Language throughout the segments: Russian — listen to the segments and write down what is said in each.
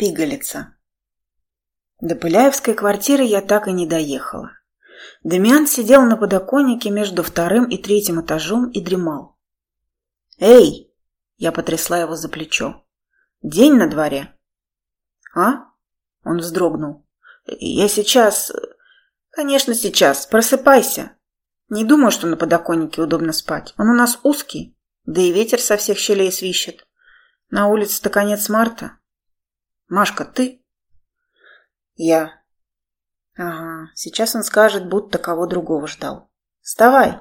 Пигалица. До Пыляевской квартиры я так и не доехала. Демьян сидел на подоконнике между вторым и третьим этажом и дремал. «Эй!» – я потрясла его за плечо. «День на дворе». «А?» – он вздрогнул. «Я сейчас...» «Конечно, сейчас. Просыпайся. Не думаю, что на подоконнике удобно спать. Он у нас узкий, да и ветер со всех щелей свищет. На улице-то конец марта. Машка, ты?» «Я». «Ага, сейчас он скажет, будто кого другого ждал. Вставай!»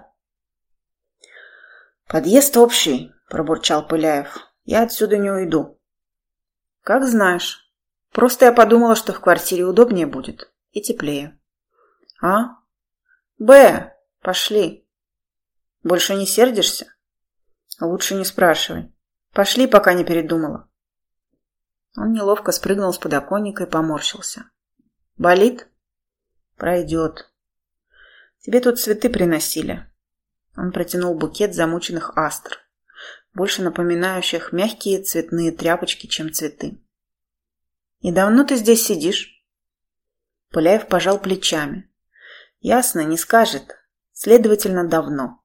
«Подъезд общий», – пробурчал Пыляев. «Я отсюда не уйду». «Как знаешь. Просто я подумала, что в квартире удобнее будет и теплее». «А? Б, пошли. Больше не сердишься?» «Лучше не спрашивай. Пошли, пока не передумала». Он неловко спрыгнул с подоконника и поморщился. «Болит?» «Пройдет. Тебе тут цветы приносили». Он протянул букет замученных астр, больше напоминающих мягкие цветные тряпочки, чем цветы. «И давно ты здесь сидишь?» Пыляев пожал плечами. «Ясно, не скажет. Следовательно, давно».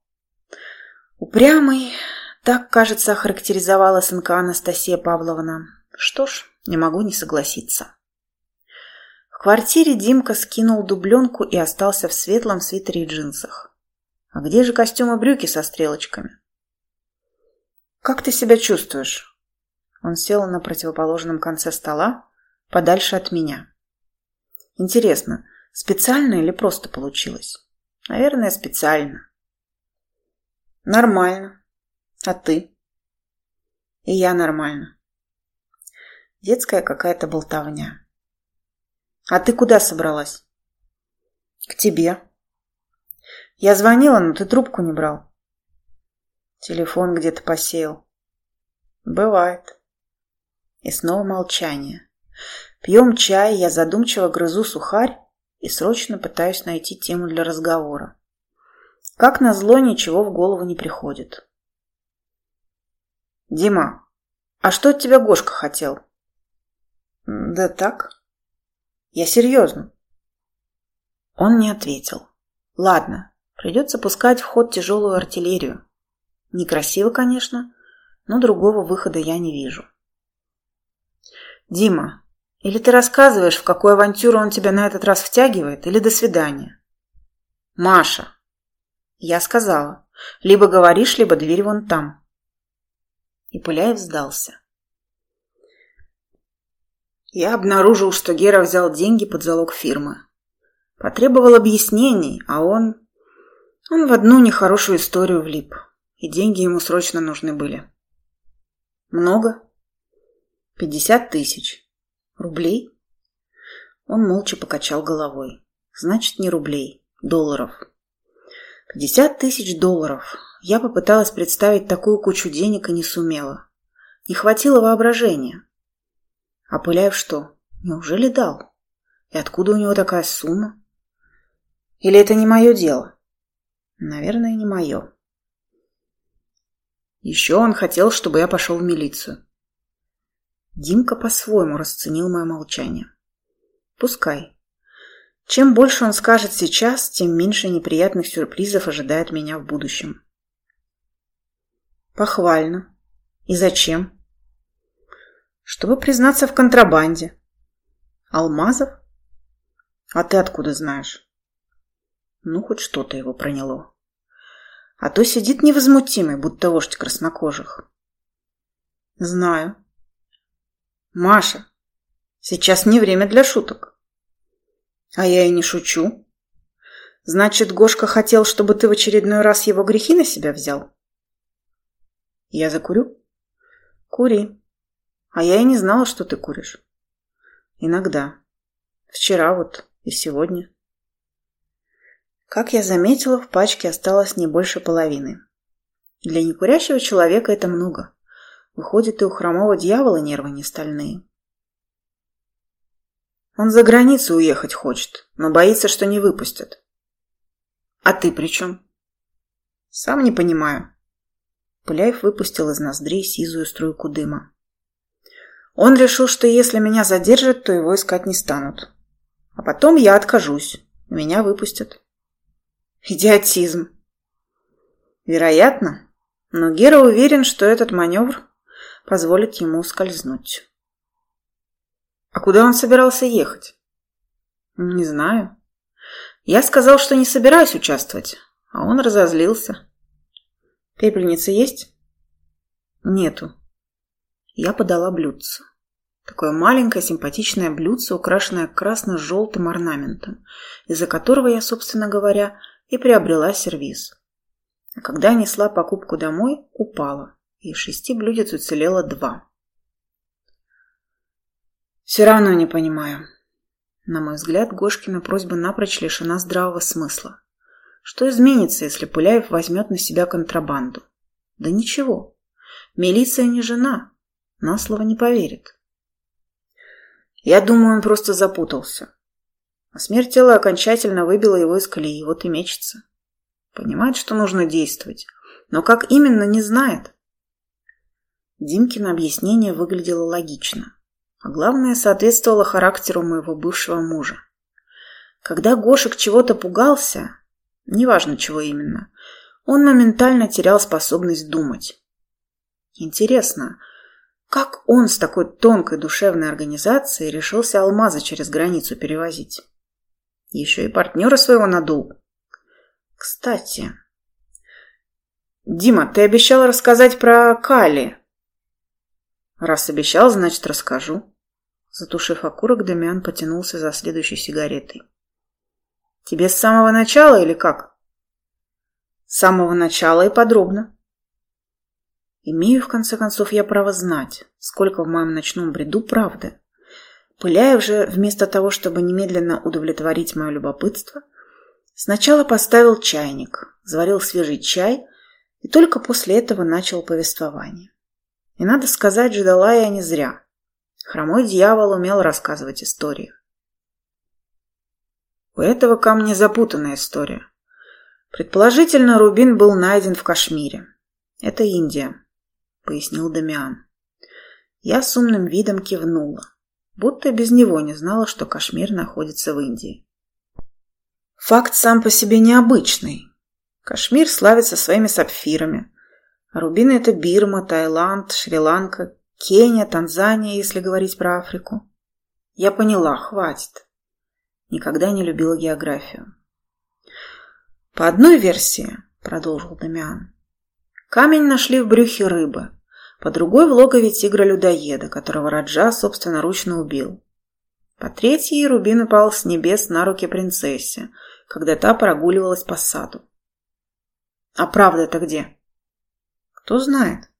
«Упрямый», так, кажется, охарактеризовала сынка Анастасия Павловна. Что ж, не могу не согласиться. В квартире Димка скинул дубленку и остался в светлом свитере и джинсах. А где же костюм и брюки со стрелочками? «Как ты себя чувствуешь?» Он сел на противоположном конце стола, подальше от меня. «Интересно, специально или просто получилось?» «Наверное, специально». «Нормально. А ты?» «И я нормально. Детская какая-то болтовня. А ты куда собралась? К тебе. Я звонила, но ты трубку не брал. Телефон где-то посеял. Бывает. И снова молчание. Пьем чай, я задумчиво грызу сухарь и срочно пытаюсь найти тему для разговора. Как назло, ничего в голову не приходит. «Дима, а что от тебя Гошка хотел?» Да так. Я серьезно. Он не ответил. Ладно, придется пускать в ход тяжелую артиллерию. Некрасиво, конечно, но другого выхода я не вижу. Дима, или ты рассказываешь, в какую авантюру он тебя на этот раз втягивает, или до свидания? Маша. Я сказала. Либо говоришь, либо дверь вон там. И Пыляев сдался. Я обнаружил, что Гера взял деньги под залог фирмы. Потребовал объяснений, а он... Он в одну нехорошую историю влип. И деньги ему срочно нужны были. Много? Пятьдесят тысяч. Рублей? Он молча покачал головой. Значит, не рублей, долларов. Пятьдесят тысяч долларов. Я попыталась представить такую кучу денег и не сумела. Не хватило воображения. А Пыляев что, неужели дал? И откуда у него такая сумма? Или это не мое дело? Наверное, не мое. Еще он хотел, чтобы я пошел в милицию. Димка по-своему расценил мое молчание. Пускай. Чем больше он скажет сейчас, тем меньше неприятных сюрпризов ожидает меня в будущем. Похвально. И зачем? Чтобы признаться в контрабанде. Алмазов? А ты откуда знаешь? Ну, хоть что-то его проняло. А то сидит невозмутимый, будто вождь краснокожих. Знаю. Маша, сейчас не время для шуток. А я и не шучу. Значит, Гошка хотел, чтобы ты в очередной раз его грехи на себя взял? Я закурю? Кури. А я и не знала, что ты куришь. Иногда. Вчера вот и сегодня. Как я заметила, в пачке осталось не больше половины. Для некурящего человека это много. Выходит, и у хромого дьявола нервы не стальные. Он за границу уехать хочет, но боится, что не выпустят. А ты при чем? Сам не понимаю. Пыляев выпустил из ноздрей сизую струйку дыма. Он решил, что если меня задержат, то его искать не станут. А потом я откажусь, меня выпустят. Идиотизм. Вероятно, но Гера уверен, что этот маневр позволит ему ускользнуть. А куда он собирался ехать? Не знаю. Я сказал, что не собираюсь участвовать, а он разозлился. Пепельница есть? Нету. Я подала блюдце. Такое маленькое симпатичное блюдце, украшенное красно-желтым орнаментом, из-за которого я, собственно говоря, и приобрела сервиз. А когда несла покупку домой, упала, и из шести блюдец уцелело два. Все равно не понимаю. На мой взгляд, Гошкина просьба напрочь лишена здравого смысла. Что изменится, если Пыляев возьмет на себя контрабанду? Да ничего. Милиция не жена. На слово не поверит. Я думаю, он просто запутался. А смерть тела окончательно выбила его из колеи, вот и мечется. Понимает, что нужно действовать, но как именно, не знает. Димкино объяснение выглядело логично, а главное, соответствовало характеру моего бывшего мужа. Когда Гошек чего-то пугался, неважно чего именно, он моментально терял способность думать. Интересно, как он с такой тонкой душевной организацией решился алмазы через границу перевозить? Еще и партнера своего надул. Кстати, Дима, ты обещал рассказать про Кали. Раз обещал, значит, расскажу. Затушив окурок, Дамиан потянулся за следующей сигаретой. Тебе с самого начала или как? С самого начала и подробно. Имею, в конце концов, я право знать, сколько в моем ночном бреду правды. Пыляев же, вместо того, чтобы немедленно удовлетворить мое любопытство, сначала поставил чайник, заварил свежий чай и только после этого начал повествование. И надо сказать, ждала я не зря. Хромой дьявол умел рассказывать истории. У этого камня запутанная история. Предположительно, рубин был найден в Кашмире. Это Индия, пояснил Дамиан. Я с умным видом кивнула будто без него не знала, что Кашмир находится в Индии. Факт сам по себе необычный. Кашмир славится своими сапфирами. Рубины – это Бирма, Таиланд, Шри-Ланка, Кения, Танзания, если говорить про Африку. Я поняла, хватит. Никогда не любила географию. По одной версии, продолжил Дамиан, камень нашли в брюхе рыбы, по другой в логове тигра-людоеда, которого Раджа собственноручно убил. По третьей Рубин упал с небес на руки принцессе, когда та прогуливалась по саду. А правда-то где? Кто знает.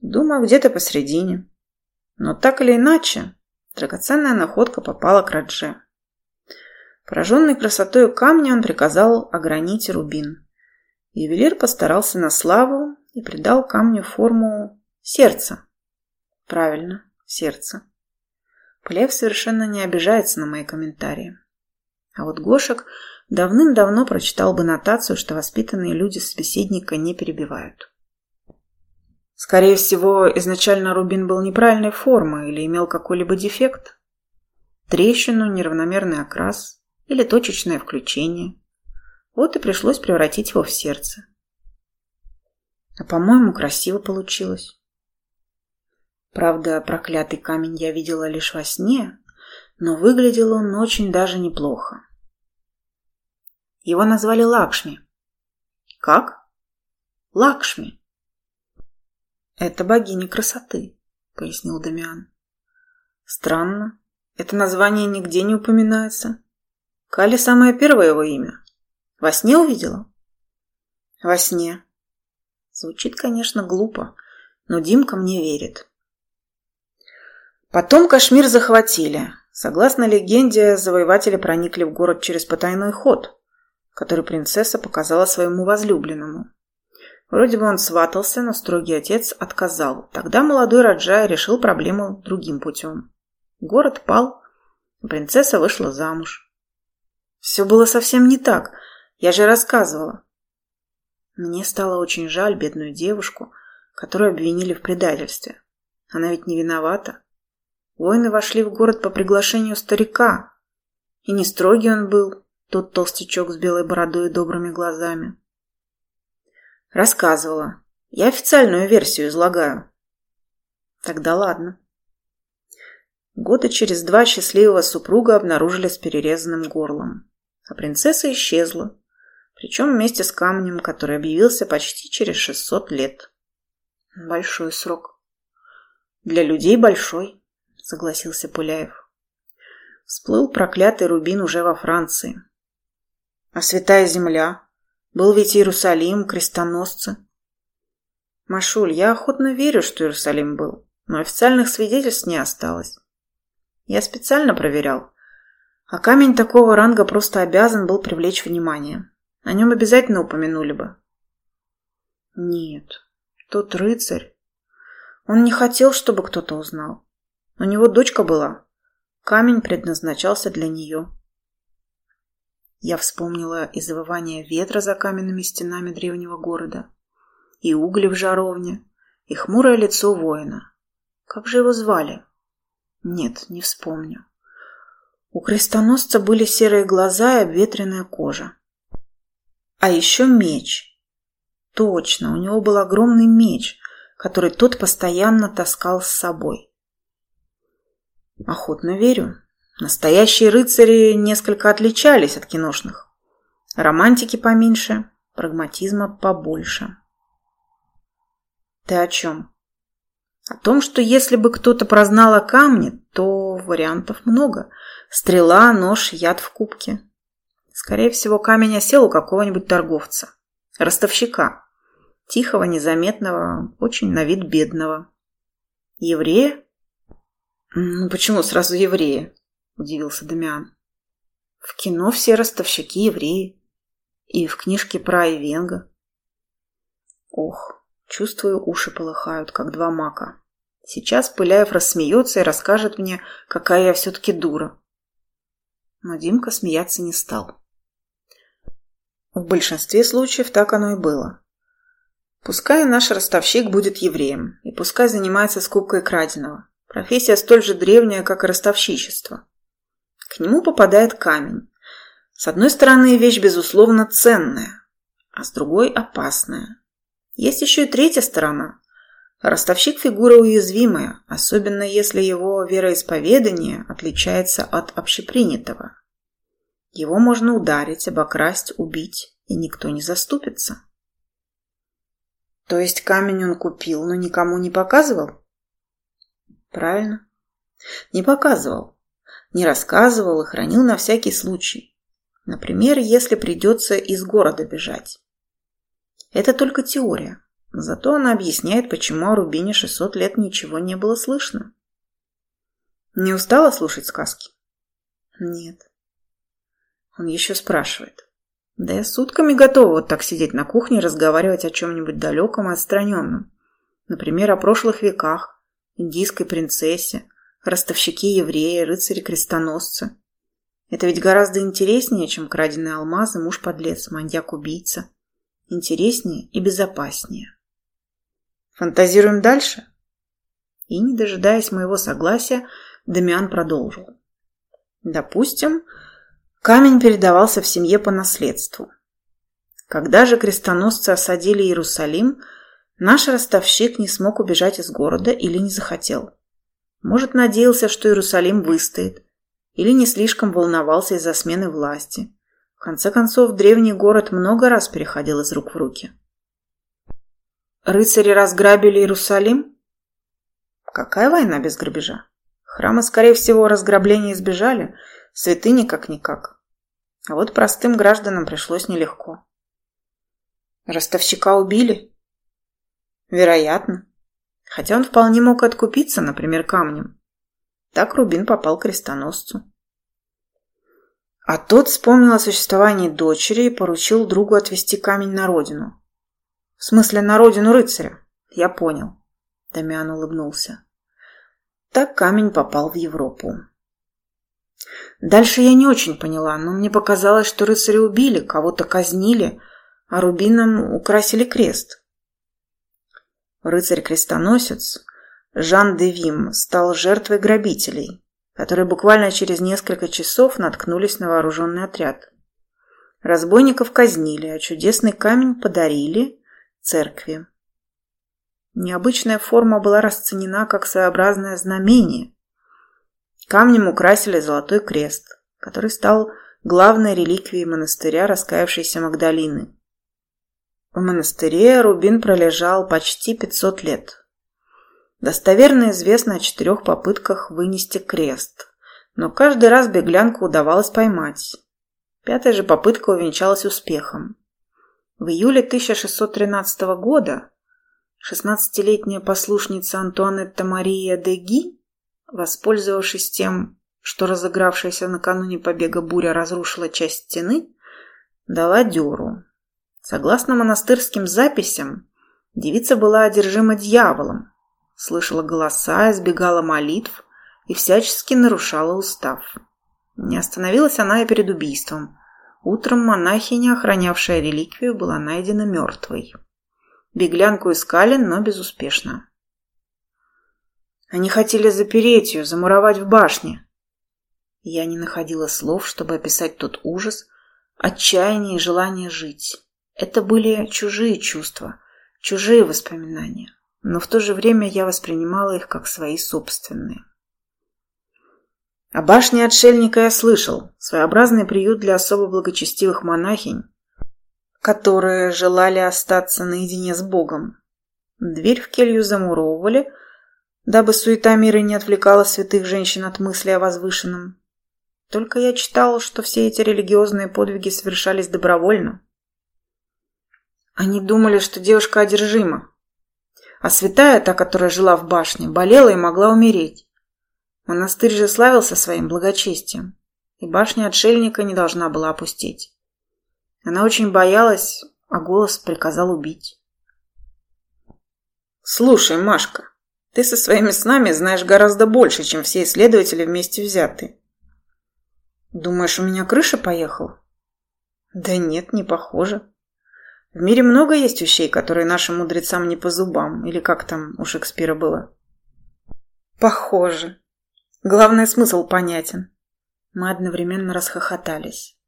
Думаю, где-то посередине. Но так или иначе, драгоценная находка попала к Радже. Пораженный красотой камня он приказал огранить рубин. Ювелир постарался на славу и придал камню форму Сердце. Правильно, сердце. Плев совершенно не обижается на мои комментарии. А вот Гошек давным-давно прочитал бы нотацию, что воспитанные люди собеседника не перебивают. Скорее всего, изначально рубин был неправильной формы или имел какой-либо дефект. Трещину, неравномерный окрас или точечное включение. Вот и пришлось превратить его в сердце. А по-моему, красиво получилось. Правда, проклятый камень я видела лишь во сне, но выглядел он очень даже неплохо. Его назвали Лакшми. Как? Лакшми. Это богиня красоты, пояснил Дамиан. Странно, это название нигде не упоминается. Кали самое первое его имя. Во сне увидела? Во сне. Звучит, конечно, глупо, но Димка мне верит. Потом Кашмир захватили. Согласно легенде, завоеватели проникли в город через потайной ход, который принцесса показала своему возлюбленному. Вроде бы он сватался, но строгий отец отказал. Тогда молодой Раджай решил проблему другим путем. Город пал, принцесса вышла замуж. Все было совсем не так, я же рассказывала. Мне стало очень жаль бедную девушку, которую обвинили в предательстве. Она ведь не виновата. Воины вошли в город по приглашению старика. И не строгий он был, тот толстячок с белой бородой и добрыми глазами. Рассказывала. Я официальную версию излагаю. Тогда ладно. Года через два счастливого супруга обнаружили с перерезанным горлом. А принцесса исчезла. Причем вместе с камнем, который объявился почти через 600 лет. Большой срок. Для людей большой, согласился Пыляев. Всплыл проклятый рубин уже во Франции. А святая земля? Был ведь Иерусалим, крестоносцы. Машуль, я охотно верю, что Иерусалим был, но официальных свидетельств не осталось. Я специально проверял. А камень такого ранга просто обязан был привлечь внимание. О нем обязательно упомянули бы. Нет, тот рыцарь. Он не хотел, чтобы кто-то узнал. У него дочка была. Камень предназначался для нее. Я вспомнила и ветра за каменными стенами древнего города, и угли в жаровне, и хмурое лицо воина. Как же его звали? Нет, не вспомню. У крестоносца были серые глаза и обветренная кожа. А еще меч. Точно, у него был огромный меч, который тот постоянно таскал с собой. Охотно верю. Настоящие рыцари несколько отличались от киношных. Романтики поменьше, прагматизма побольше. Ты о чем? О том, что если бы кто-то прознал о камне, то вариантов много. Стрела, нож, яд в кубке. Скорее всего, камень осел у какого-нибудь торговца. Ростовщика. Тихого, незаметного, очень на вид бедного. Еврея? Ну, почему сразу еврея? Удивился Дамиан. В кино все ростовщики евреи. И в книжке про Айвенга. Ох, Чувствую, уши полыхают, как два мака. Сейчас Пыляев рассмеется и расскажет мне, какая я все-таки дура. Но Димка смеяться не стал. В большинстве случаев так оно и было. Пускай наш ростовщик будет евреем, и пускай занимается скупкой краденого. Профессия столь же древняя, как и ростовщичество. К нему попадает камень. С одной стороны, вещь, безусловно, ценная, а с другой – опасная. Есть еще и третья сторона. Ростовщик – фигура уязвимая, особенно если его вероисповедание отличается от общепринятого. Его можно ударить, обокрасть, убить, и никто не заступится. То есть камень он купил, но никому не показывал? Правильно. Не показывал. Не рассказывал и хранил на всякий случай. Например, если придется из города бежать. Это только теория. Зато она объясняет, почему о Рубине 600 лет ничего не было слышно. Не устала слушать сказки? Нет. Он еще спрашивает. Да я сутками готова вот так сидеть на кухне и разговаривать о чем-нибудь далеком и отстраненном. Например, о прошлых веках, индийской принцессе, ростовщике-евреи, рыцаре-крестоносцы. Это ведь гораздо интереснее, чем краденые алмазы, муж-подлец, маньяк-убийца интереснее и безопаснее. Фантазируем дальше? И, не дожидаясь моего согласия, Дамиан продолжил. Допустим, камень передавался в семье по наследству. Когда же крестоносцы осадили Иерусалим, наш ростовщик не смог убежать из города или не захотел. Может, надеялся, что Иерусалим выстоит, или не слишком волновался из-за смены власти, в конце концов, древний город много раз переходил из рук в руки. Рыцари разграбили Иерусалим? Какая война без грабежа? Храмы, скорее всего, разграбления избежали, святыни как-никак. А вот простым гражданам пришлось нелегко. Ростовщика убили? Вероятно. Хотя он вполне мог откупиться, например, камнем. Так Рубин попал к крестоносцу. А тот вспомнил о существовании дочери и поручил другу отвезти камень на родину. В смысле, на родину рыцаря. Я понял. Дамиан улыбнулся. Так камень попал в Европу. Дальше я не очень поняла, но мне показалось, что рыцаря убили, кого-то казнили, а рубином украсили крест. Рыцарь-крестоносец Жан де Вим стал жертвой грабителей, которые буквально через несколько часов наткнулись на вооруженный отряд. Разбойников казнили, а чудесный камень подарили церкви. Необычная форма была расценена как своеобразное знамение. Камнем украсили золотой крест, который стал главной реликвией монастыря раскаявшейся Магдалины. В монастыре Рубин пролежал почти 500 лет. Достоверно известно о четырех попытках вынести крест, но каждый раз беглянку удавалось поймать. Пятая же попытка увенчалась успехом. В июле 1613 года 16-летняя послушница Антуанетта Мария де Ги, воспользовавшись тем, что разыгравшаяся накануне побега буря разрушила часть стены, дала дёру. Согласно монастырским записям, девица была одержима дьяволом, слышала голоса, избегала молитв и всячески нарушала устав. Не остановилась она и перед убийством. Утром монахиня, охранявшая реликвию, была найдена мертвой. Беглянку искали, но безуспешно. Они хотели запереть ее, замуровать в башне. Я не находила слов, чтобы описать тот ужас, отчаяние и желание жить. Это были чужие чувства, чужие воспоминания, но в то же время я воспринимала их как свои собственные. О башне отшельника я слышал, своеобразный приют для особо благочестивых монахинь, которые желали остаться наедине с Богом. Дверь в келью замуровывали, дабы суета мира не отвлекала святых женщин от мысли о возвышенном. Только я читал, что все эти религиозные подвиги совершались добровольно. Они думали, что девушка одержима, а святая, та, которая жила в башне, болела и могла умереть. Монастырь же славился своим благочестием, и башня отшельника не должна была опустить. Она очень боялась, а голос приказал убить. «Слушай, Машка, ты со своими снами знаешь гораздо больше, чем все исследователи вместе взятые. Думаешь, у меня крыша поехала?» «Да нет, не похоже. В мире много есть вещей, которые нашим мудрецам не по зубам, или как там у Шекспира было?» «Похоже. Главный смысл понятен». Мы одновременно расхохотались.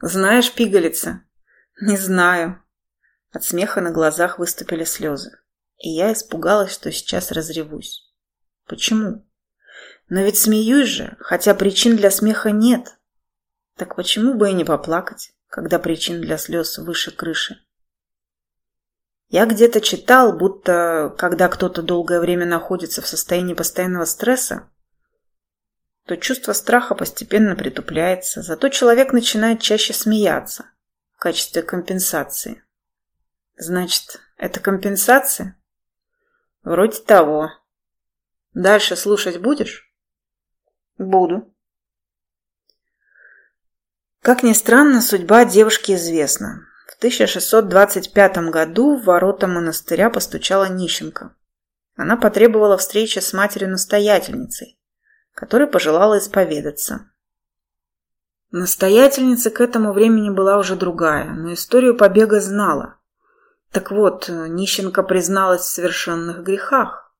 «Знаешь, пигалица?» «Не знаю». От смеха на глазах выступили слезы. И я испугалась, что сейчас разревусь. «Почему?» «Но ведь смеюсь же, хотя причин для смеха нет. Так почему бы и не поплакать, когда причин для слез выше крыши?» Я где-то читал, будто когда кто-то долгое время находится в состоянии постоянного стресса, то чувство страха постепенно притупляется, зато человек начинает чаще смеяться в качестве компенсации. Значит, это компенсация? Вроде того. Дальше слушать будешь? Буду. Как ни странно, судьба девушки известна. В 1625 году в ворота монастыря постучала нищенка. Она потребовала встречи с матерью-настоятельницей, которая пожелала исповедаться. Настоятельница к этому времени была уже другая, но историю побега знала. Так вот, нищенка призналась в совершенных грехах,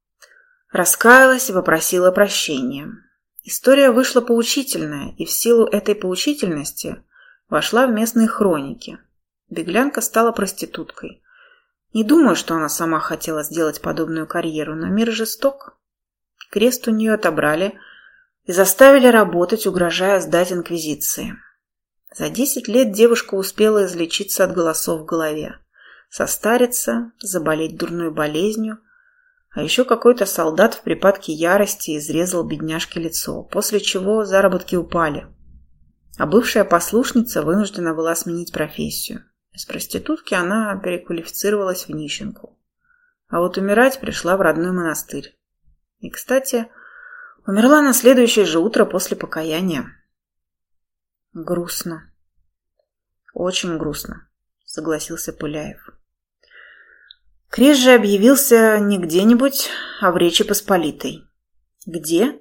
раскаялась и попросила прощения. История вышла поучительная, и в силу этой поучительности вошла в местные хроники. Беглянка стала проституткой. Не думаю, что она сама хотела сделать подобную карьеру, но мир жесток. Крест у нее отобрали – и заставили работать, угрожая сдать инквизиции. За десять лет девушка успела излечиться от голосов в голове, состариться, заболеть дурной болезнью, а еще какой-то солдат в припадке ярости изрезал бедняжке лицо, после чего заработки упали. А бывшая послушница вынуждена была сменить профессию. Из проститутки она переквалифицировалась в нищенку. А вот умирать пришла в родной монастырь. И, кстати, Умерла на следующее же утро после покаяния. Грустно. Очень грустно, согласился Пыляев. Крест же объявился не где-нибудь, а в Речи Посполитой. Где?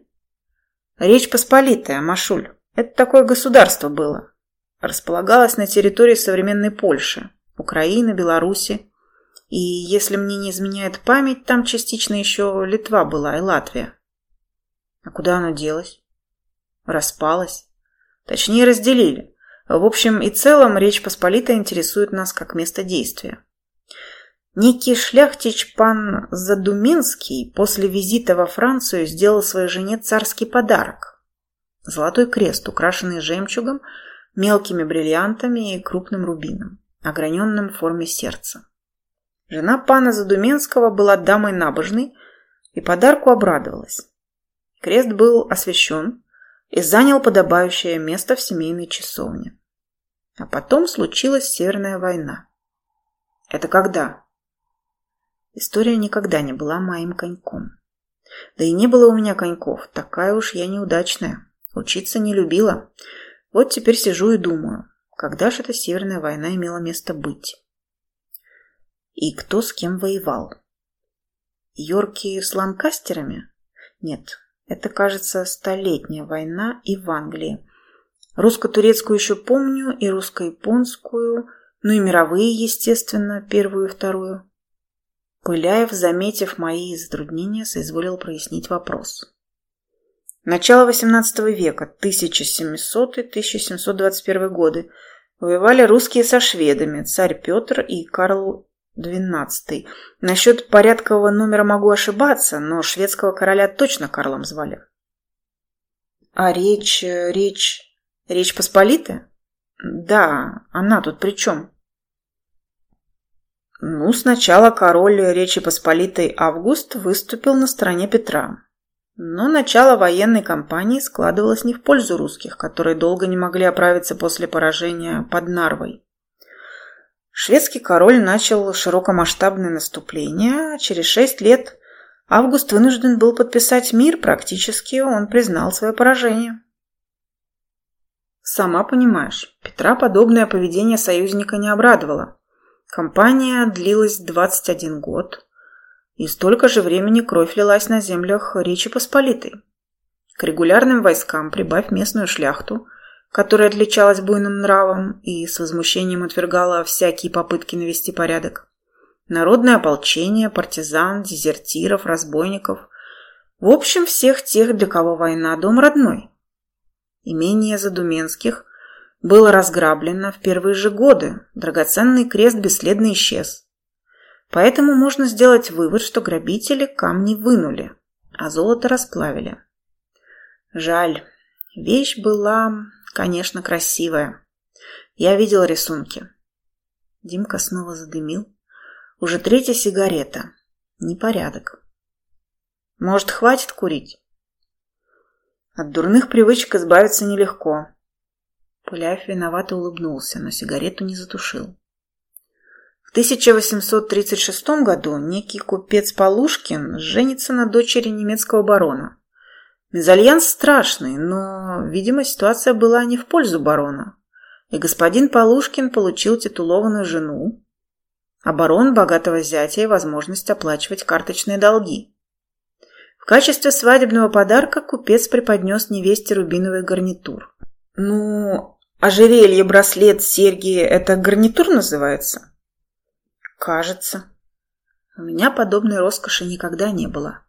Речь Посполитая, Машуль. Это такое государство было. Располагалось на территории современной Польши, Украины, Беларуси И если мне не изменяет память, там частично еще Литва была и Латвия. А куда она делась? Распалась. Точнее, разделили. В общем и целом, Речь Посполитая интересует нас как место действия. Некий шляхтич пан Задуминский после визита во Францию сделал своей жене царский подарок. Золотой крест, украшенный жемчугом, мелкими бриллиантами и крупным рубином, ограненным в форме сердца. Жена пана Задуменского была дамой набожной и подарку обрадовалась. Крест был освящен и занял подобающее место в семейной часовне. А потом случилась Северная война. Это когда? История никогда не была моим коньком. Да и не было у меня коньков, такая уж я неудачная. Учиться не любила. Вот теперь сижу и думаю, когда же эта Северная война имела место быть? И кто с кем воевал? Йорки с ланкастерами? Нет, это, кажется, столетняя война и в Англии. Русско-турецкую еще помню, и русско-японскую, ну и мировые, естественно, первую и вторую. Пыляев, заметив мои затруднения, соизволил прояснить вопрос. Начало XVIII века, 1700-1721 годы. Воевали русские со шведами, царь Петр и Карл XII. Насчет порядкового номера могу ошибаться, но шведского короля точно Карлом звали. А речь, речь, речь Посполитая? Да, она тут при чем? Ну, сначала король Речи Посполитой Август выступил на стороне Петра. Но начало военной кампании складывалось не в пользу русских, которые долго не могли оправиться после поражения под Нарвой. Шведский король начал широкомасштабное наступление, а через шесть лет Август вынужден был подписать мир, практически он признал свое поражение. Сама понимаешь, Петра подобное поведение союзника не обрадовало. Кампания длилась 21 год, и столько же времени кровь лилась на землях Речи Посполитой. К регулярным войскам прибавь местную шляхту, которая отличалась буйным нравом и с возмущением отвергала всякие попытки навести порядок. Народное ополчение, партизан, дезертиров, разбойников. В общем, всех тех, для кого война – дом родной. Имение Задуменских было разграблено в первые же годы, драгоценный крест бесследно исчез. Поэтому можно сделать вывод, что грабители камни вынули, а золото расплавили. Жаль, вещь была, конечно, красивая. Я видел рисунки. Димка снова задымил. Уже третья сигарета. Непорядок. Может, хватит курить? От дурных привычек избавиться нелегко. Пыляев виновато улыбнулся, но сигарету не затушил. В 1836 году некий купец Полушкин женится на дочери немецкого барона. Мезальянс страшный, но, видимо, ситуация была не в пользу барона. И господин Полушкин получил титулованную жену, а барон богатого зятя и возможность оплачивать карточные долги. В качестве свадебного подарка купец преподнес невесте рубиновый гарнитур. Ну, ожерелье, браслет, серьги – это гарнитур называется? Кажется. У меня подобной роскоши никогда не было.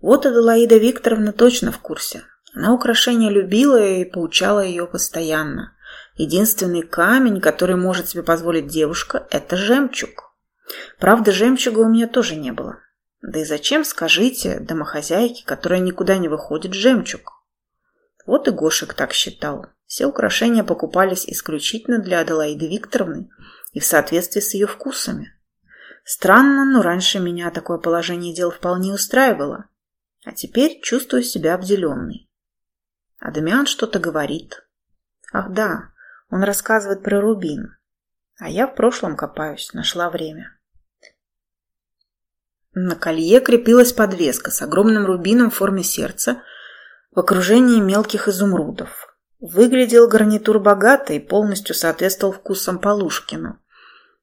Вот Аделаида Викторовна точно в курсе. Она украшения любила и поучала ее постоянно. Единственный камень, который может себе позволить девушка – это жемчуг. Правда, жемчуга у меня тоже не было. Да и зачем, скажите, домохозяйке, которая никуда не выходит, жемчуг? Вот и Гошек так считал. Все украшения покупались исключительно для Аделаиды Викторовны и в соответствии с ее вкусами. Странно, но раньше меня такое положение дел вполне устраивало. А теперь чувствую себя обделенной. А Дамиан что-то говорит. Ах да, он рассказывает про рубин. А я в прошлом копаюсь, нашла время. На колье крепилась подвеска с огромным рубином в форме сердца в окружении мелких изумрудов. Выглядел гарнитур богато и полностью соответствовал вкусам Полушкина.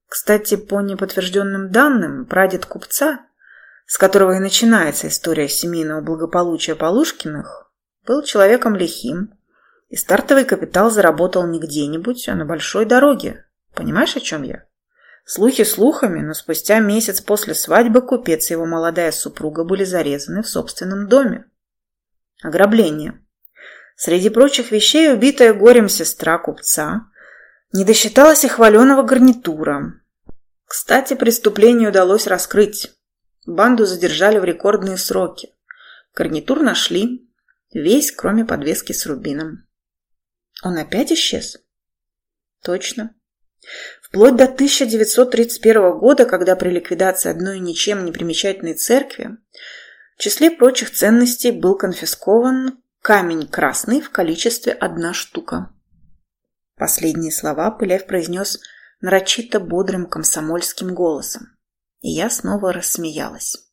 Кстати, по неподтвержденным данным, прадед купца, с которого и начинается история семейного благополучия Полушкиных, был человеком лихим, и стартовый капитал заработал не где-нибудь, а на большой дороге. Понимаешь, о чем я? Слухи слухами, но спустя месяц после свадьбы купец и его молодая супруга были зарезаны в собственном доме. Ограбление. Среди прочих вещей убитая горем сестра купца не досчиталась и хваленого гарнитура. Кстати, преступление удалось раскрыть. Банду задержали в рекордные сроки. Гарнитур нашли, весь, кроме подвески с рубином. Он опять исчез? Точно. Вплоть до 1931 года, когда при ликвидации одной ничем не примечательной церкви в числе прочих ценностей был конфискован камень красный в количестве одна штука. Последние слова Пыляев произнес нарочито бодрым комсомольским голосом, и я снова рассмеялась.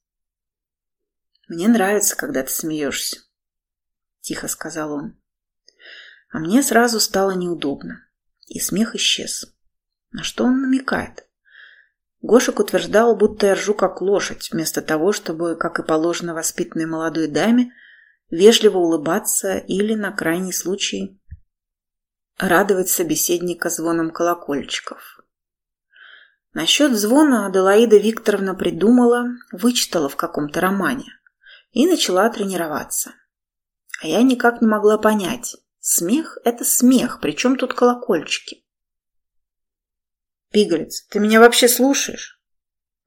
«Мне нравится, когда ты смеешься», — тихо сказал он. А мне сразу стало неудобно, и смех исчез. На что он намекает? Гошек утверждал, будто я ржу как лошадь, вместо того, чтобы, как и положено воспитанной молодой даме, вежливо улыбаться или, на крайний случай, радовать собеседника звоном колокольчиков. Насчет звона Аделаида Викторовна придумала, вычитала в каком-то романе и начала тренироваться. А я никак не могла понять, смех – это смех, причем тут колокольчики. «Пигалец, ты меня вообще слушаешь?»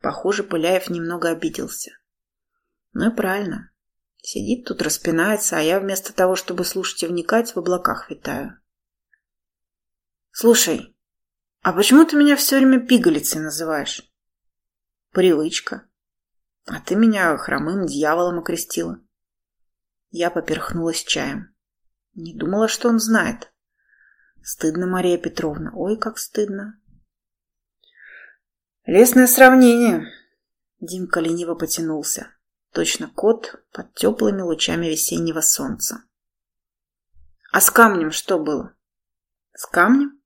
Похоже, Пыляев немного обиделся. Ну и правильно. Сидит тут, распинается, а я вместо того, чтобы слушать и вникать, в облаках витаю. «Слушай, а почему ты меня все время пигалицей называешь?» «Привычка. А ты меня хромым дьяволом окрестила». Я поперхнулась чаем. Не думала, что он знает. Стыдно, Мария Петровна. Ой, как стыдно. Лесное сравнение. Димка лениво потянулся. Точно кот под теплыми лучами весеннего солнца. А с камнем что было? С камнем?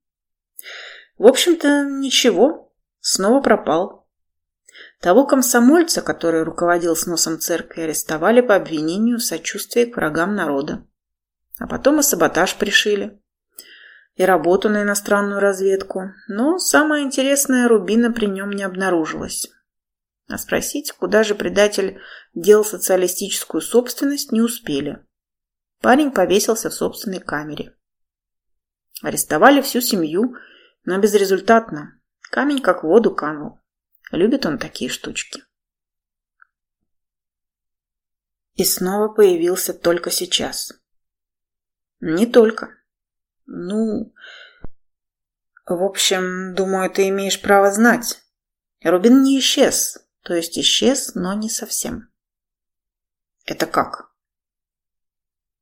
В общем-то, ничего. Снова пропал. Того комсомольца, который руководил сносом церкви, арестовали по обвинению в сочувствии к врагам народа. А потом и саботаж пришили и работу на иностранную разведку, но самое интересное, Рубина при нем не обнаружилось. А спросить, куда же предатель дел социалистическую собственность, не успели. Парень повесился в собственной камере. Арестовали всю семью, но безрезультатно. Камень как в воду канул. Любит он такие штучки. И снова появился только сейчас. Не только. Ну, в общем, думаю, ты имеешь право знать. Рубин не исчез, то есть исчез, но не совсем. Это как?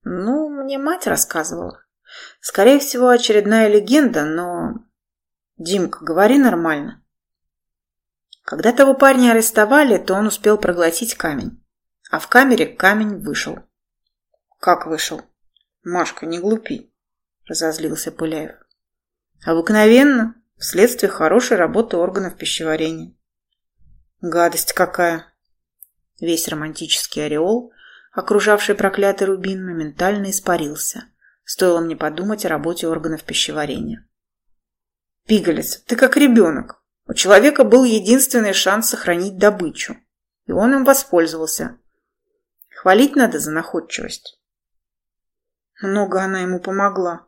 Ну, мне мать рассказывала. Скорее всего, очередная легенда, но... Димка, говори нормально. Когда того парня арестовали, то он успел проглотить камень. А в камере камень вышел. Как вышел? Машка, не глупи разозлился Пыляев. Обыкновенно, вследствие хорошей работы органов пищеварения. Гадость какая! Весь романтический ореол, окружавший проклятый рубин, моментально испарился. Стоило мне подумать о работе органов пищеварения. Пигалец, ты как ребенок. У человека был единственный шанс сохранить добычу. И он им воспользовался. Хвалить надо за находчивость. Много она ему помогла.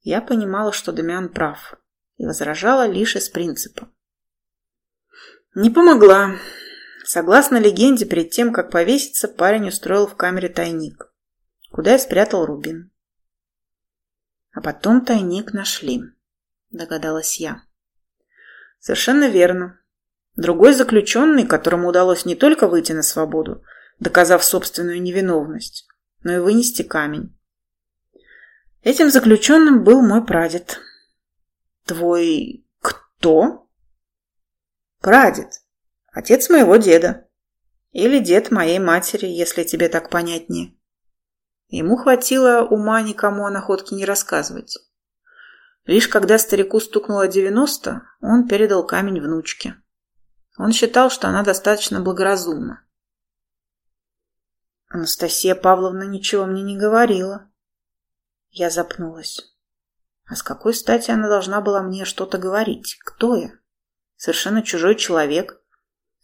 Я понимала, что Дамиан прав, и возражала лишь из принципа. Не помогла. Согласно легенде, перед тем, как повеситься, парень устроил в камере тайник, куда я спрятал Рубин. А потом тайник нашли, догадалась я. Совершенно верно. Другой заключенный, которому удалось не только выйти на свободу, доказав собственную невиновность, но и вынести камень. Этим заключенным был мой прадед. Твой кто? Прадед. Отец моего деда. Или дед моей матери, если тебе так понятнее. Ему хватило ума никому о находке не рассказывать. Лишь когда старику стукнуло девяносто, он передал камень внучке. Он считал, что она достаточно благоразумна. Анастасия Павловна ничего мне не говорила. Я запнулась. А с какой стати она должна была мне что-то говорить? Кто я? Совершенно чужой человек.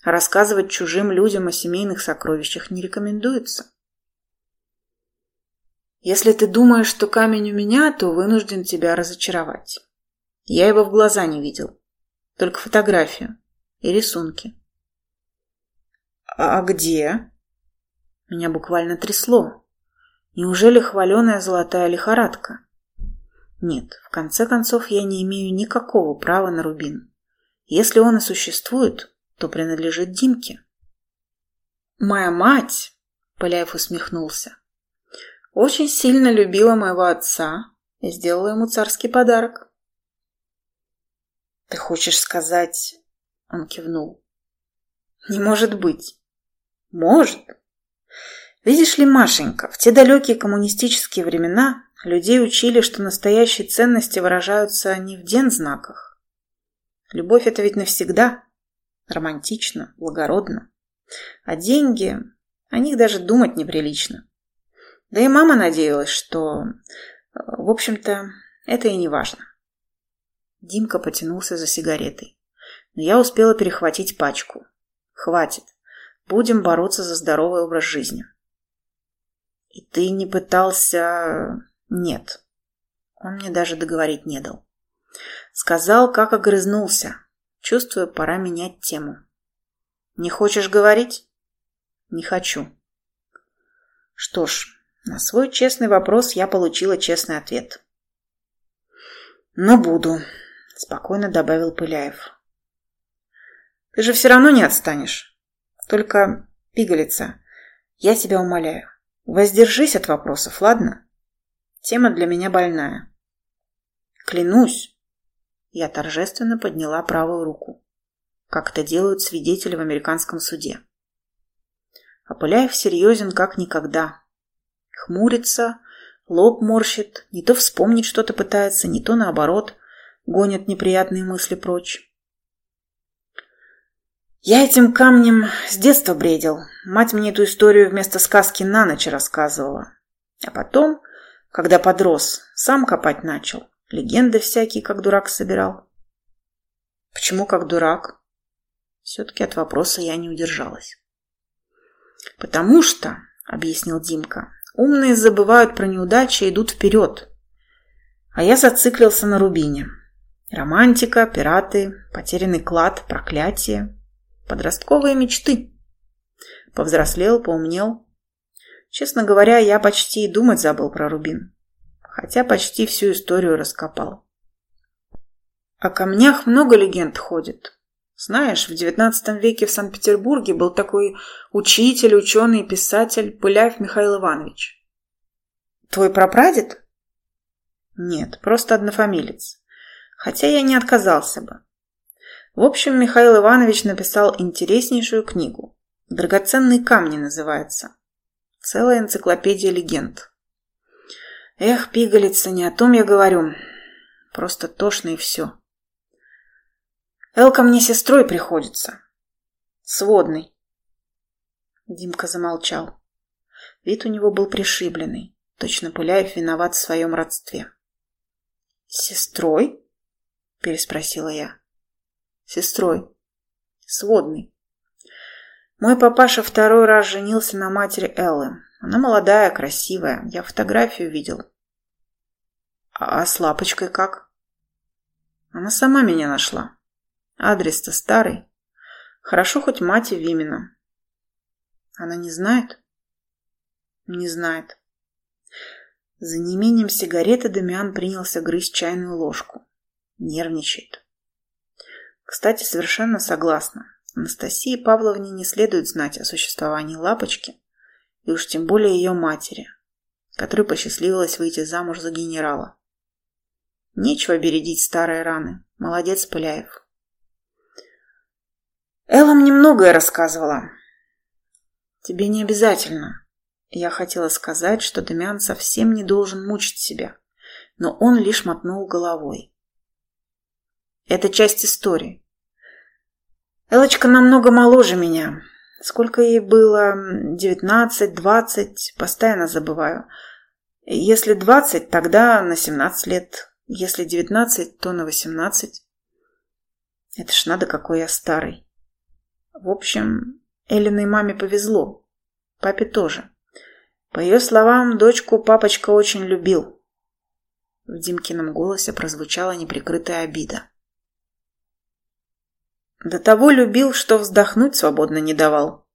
А рассказывать чужим людям о семейных сокровищах не рекомендуется. Если ты думаешь, что камень у меня, то вынужден тебя разочаровать. Я его в глаза не видел. Только фотографию и рисунки. «А где?» Меня буквально трясло. Неужели хваленая золотая лихорадка? Нет, в конце концов я не имею никакого права на рубин. Если он и существует, то принадлежит Димке. Моя мать, Поляев усмехнулся, очень сильно любила моего отца и сделала ему царский подарок. Ты хочешь сказать... Он кивнул. Не может быть. Может. Видишь ли, Машенька, в те далекие коммунистические времена людей учили, что настоящие ценности выражаются не в дензнаках. Любовь – это ведь навсегда. Романтично, благородно. А деньги, о них даже думать неприлично. Да и мама надеялась, что, в общем-то, это и не важно. Димка потянулся за сигаретой. Но я успела перехватить пачку. Хватит. Будем бороться за здоровый образ жизни. И ты не пытался... Нет. Он мне даже договорить не дал. Сказал, как огрызнулся. Чувствую, пора менять тему. Не хочешь говорить? Не хочу. Что ж, на свой честный вопрос я получила честный ответ. Но буду, спокойно добавил Пыляев. Ты же все равно не отстанешь. Только, пигалица, я тебя умоляю, воздержись от вопросов, ладно? Тема для меня больная. Клянусь. Я торжественно подняла правую руку, как это делают свидетели в американском суде. Апыляев серьезен как никогда. Хмурится, лоб морщит, не то вспомнить что-то пытается, не то наоборот, гонит неприятные мысли прочь. Я этим камнем с детства бредил. Мать мне эту историю вместо сказки на ночь рассказывала. А потом, когда подрос, сам копать начал. Легенды всякие, как дурак, собирал. Почему как дурак? Все-таки от вопроса я не удержалась. Потому что, объяснил Димка, умные забывают про неудачи и идут вперед. А я зациклился на Рубине. Романтика, пираты, потерянный клад, проклятие. Подростковые мечты. Повзрослел, поумнел. Честно говоря, я почти и думать забыл про Рубин. Хотя почти всю историю раскопал. О камнях много легенд ходит. Знаешь, в XIX веке в Санкт-Петербурге был такой учитель, ученый писатель Пыляев Михаил Иванович. Твой прапрадед? Нет, просто однофамилец. Хотя я не отказался бы. В общем, Михаил Иванович написал интереснейшую книгу. «Драгоценные камни» называется. Целая энциклопедия легенд. Эх, пигалица, не о том я говорю. Просто тошно и все. Элка мне сестрой приходится. Сводный. Димка замолчал. Вид у него был пришибленный. Точно Пыляев виноват в своем родстве. «Сестрой?» – переспросила я сестрой. Сводный. Мой папаша второй раз женился на матери Эллы. Она молодая, красивая. Я фотографию видел. А, а с лапочкой как? Она сама меня нашла. Адрес-то старый. Хорошо хоть мать Вимина. Она не знает? Не знает. За неимением сигареты Дамиан принялся грызть чайную ложку. Нервничает. Кстати, совершенно согласна. Анастасии Павловне не следует знать о существовании Лапочки, и уж тем более ее матери, которой посчастливилось выйти замуж за генерала. Нечего бередить старые раны. Молодец, Пыляев. Элла мне многое рассказывала. Тебе не обязательно. Я хотела сказать, что Дамиан совсем не должен мучить себя, но он лишь мотнул головой. Это часть истории. Элочка намного моложе меня. Сколько ей было? Девятнадцать, двадцать, постоянно забываю. Если двадцать, тогда на семнадцать лет. Если девятнадцать, то на восемнадцать. Это ж надо, какой я старый. В общем, Эллиной маме повезло. Папе тоже. По ее словам, дочку папочка очень любил. В Димкином голосе прозвучала неприкрытая обида. До того любил, что вздохнуть свободно не давал.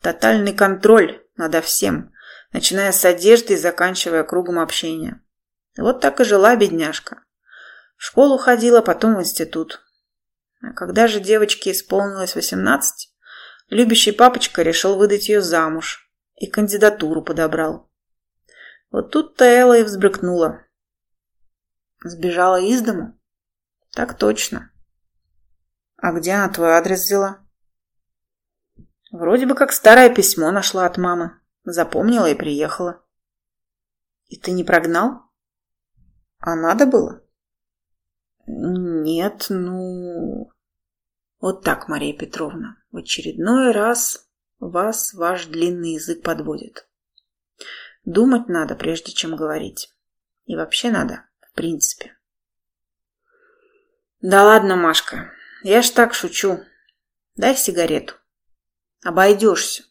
Тотальный контроль надо всем, начиная с одежды и заканчивая кругом общения. Вот так и жила бедняжка. В школу ходила, потом в институт. А когда же девочке исполнилось восемнадцать, любящий папочка решил выдать ее замуж и кандидатуру подобрал. Вот тут-то Элла и взбрыкнула. Сбежала из дому? Так точно. А где она твой адрес взяла? Вроде бы как старое письмо нашла от мамы. Запомнила и приехала. И ты не прогнал? А надо было? Нет, ну... Вот так, Мария Петровна, в очередной раз вас ваш длинный язык подводит. Думать надо, прежде чем говорить. И вообще надо, в принципе. Да ладно, Машка, я ж так шучу. Дай сигарету. Обойдешься.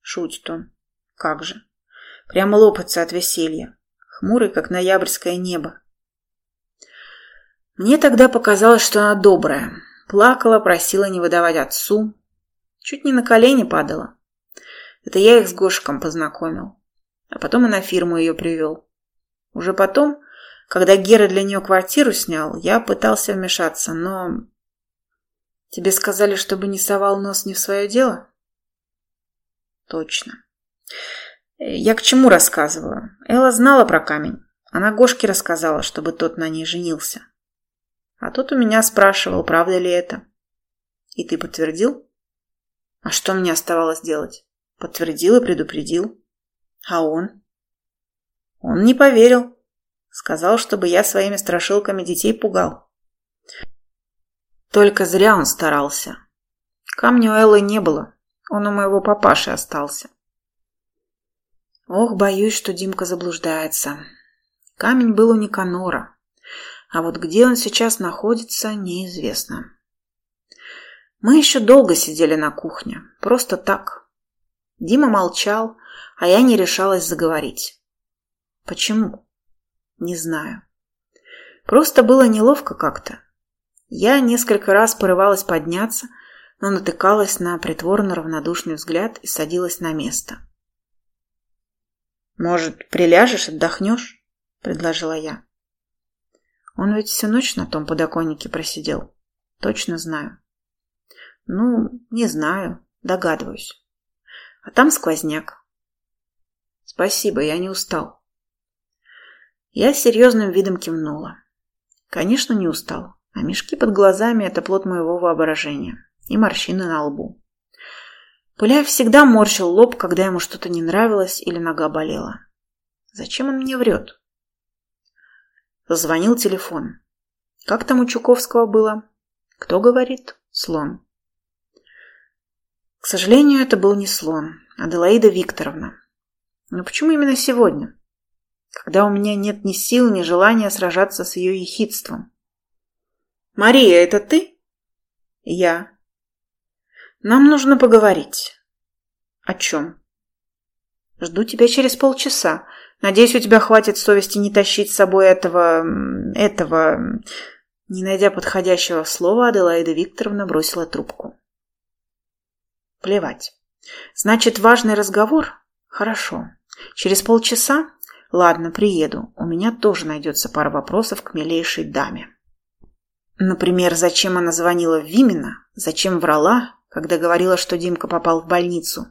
Шутит он. Как же. Прямо лопаться от веселья. Хмурый, как ноябрьское небо. Мне тогда показалось, что она добрая. Плакала, просила не выдавать отцу. Чуть не на колени падала. Это я их с Гошиком познакомил. А потом и на фирму ее привел. Уже потом, когда Гера для нее квартиру снял, я пытался вмешаться, но... Тебе сказали, чтобы не совал нос не в свое дело? Точно. Я к чему рассказываю? Элла знала про камень. Она Гошке рассказала, чтобы тот на ней женился. А тот у меня спрашивал, правда ли это. И ты подтвердил? А что мне оставалось делать? Подтвердил и предупредил. А он? Он не поверил. Сказал, чтобы я своими страшилками детей пугал. Только зря он старался. Камня у Эллы не было. Он у моего папаши остался. Ох, боюсь, что Димка заблуждается. Камень был у Никанора. А вот где он сейчас находится, неизвестно. Мы еще долго сидели на кухне. Просто так. Дима молчал, а я не решалась заговорить. Почему? Не знаю. Просто было неловко как-то. Я несколько раз порывалась подняться, но натыкалась на притворно равнодушный взгляд и садилась на место. «Может, приляжешь, отдохнешь?» – предложила я. Он ведь всю ночь на том подоконнике просидел. Точно знаю. Ну, не знаю, догадываюсь. А там сквозняк. Спасибо, я не устал. Я серьезным видом кивнула. Конечно, не устал. А мешки под глазами – это плод моего воображения. И морщины на лбу. Пыляев всегда морщил лоб, когда ему что-то не нравилось или нога болела. Зачем он мне врет? Зазвонил телефон. Как там у Чуковского было? Кто говорит? Слон. К сожалению, это был не слон, а Аделаида Викторовна. Но почему именно сегодня? Когда у меня нет ни сил, ни желания сражаться с ее ехидством. «Мария, это ты?» «Я». «Нам нужно поговорить». «О чем?» «Жду тебя через полчаса. Надеюсь, у тебя хватит совести не тащить с собой этого... этого...» Не найдя подходящего слова, Аделаида Викторовна бросила трубку. Плевать. Значит, важный разговор? Хорошо. Через полчаса? Ладно, приеду. У меня тоже найдется пара вопросов к милейшей даме. Например, зачем она звонила в Вимина? Зачем врала, когда говорила, что Димка попал в больницу?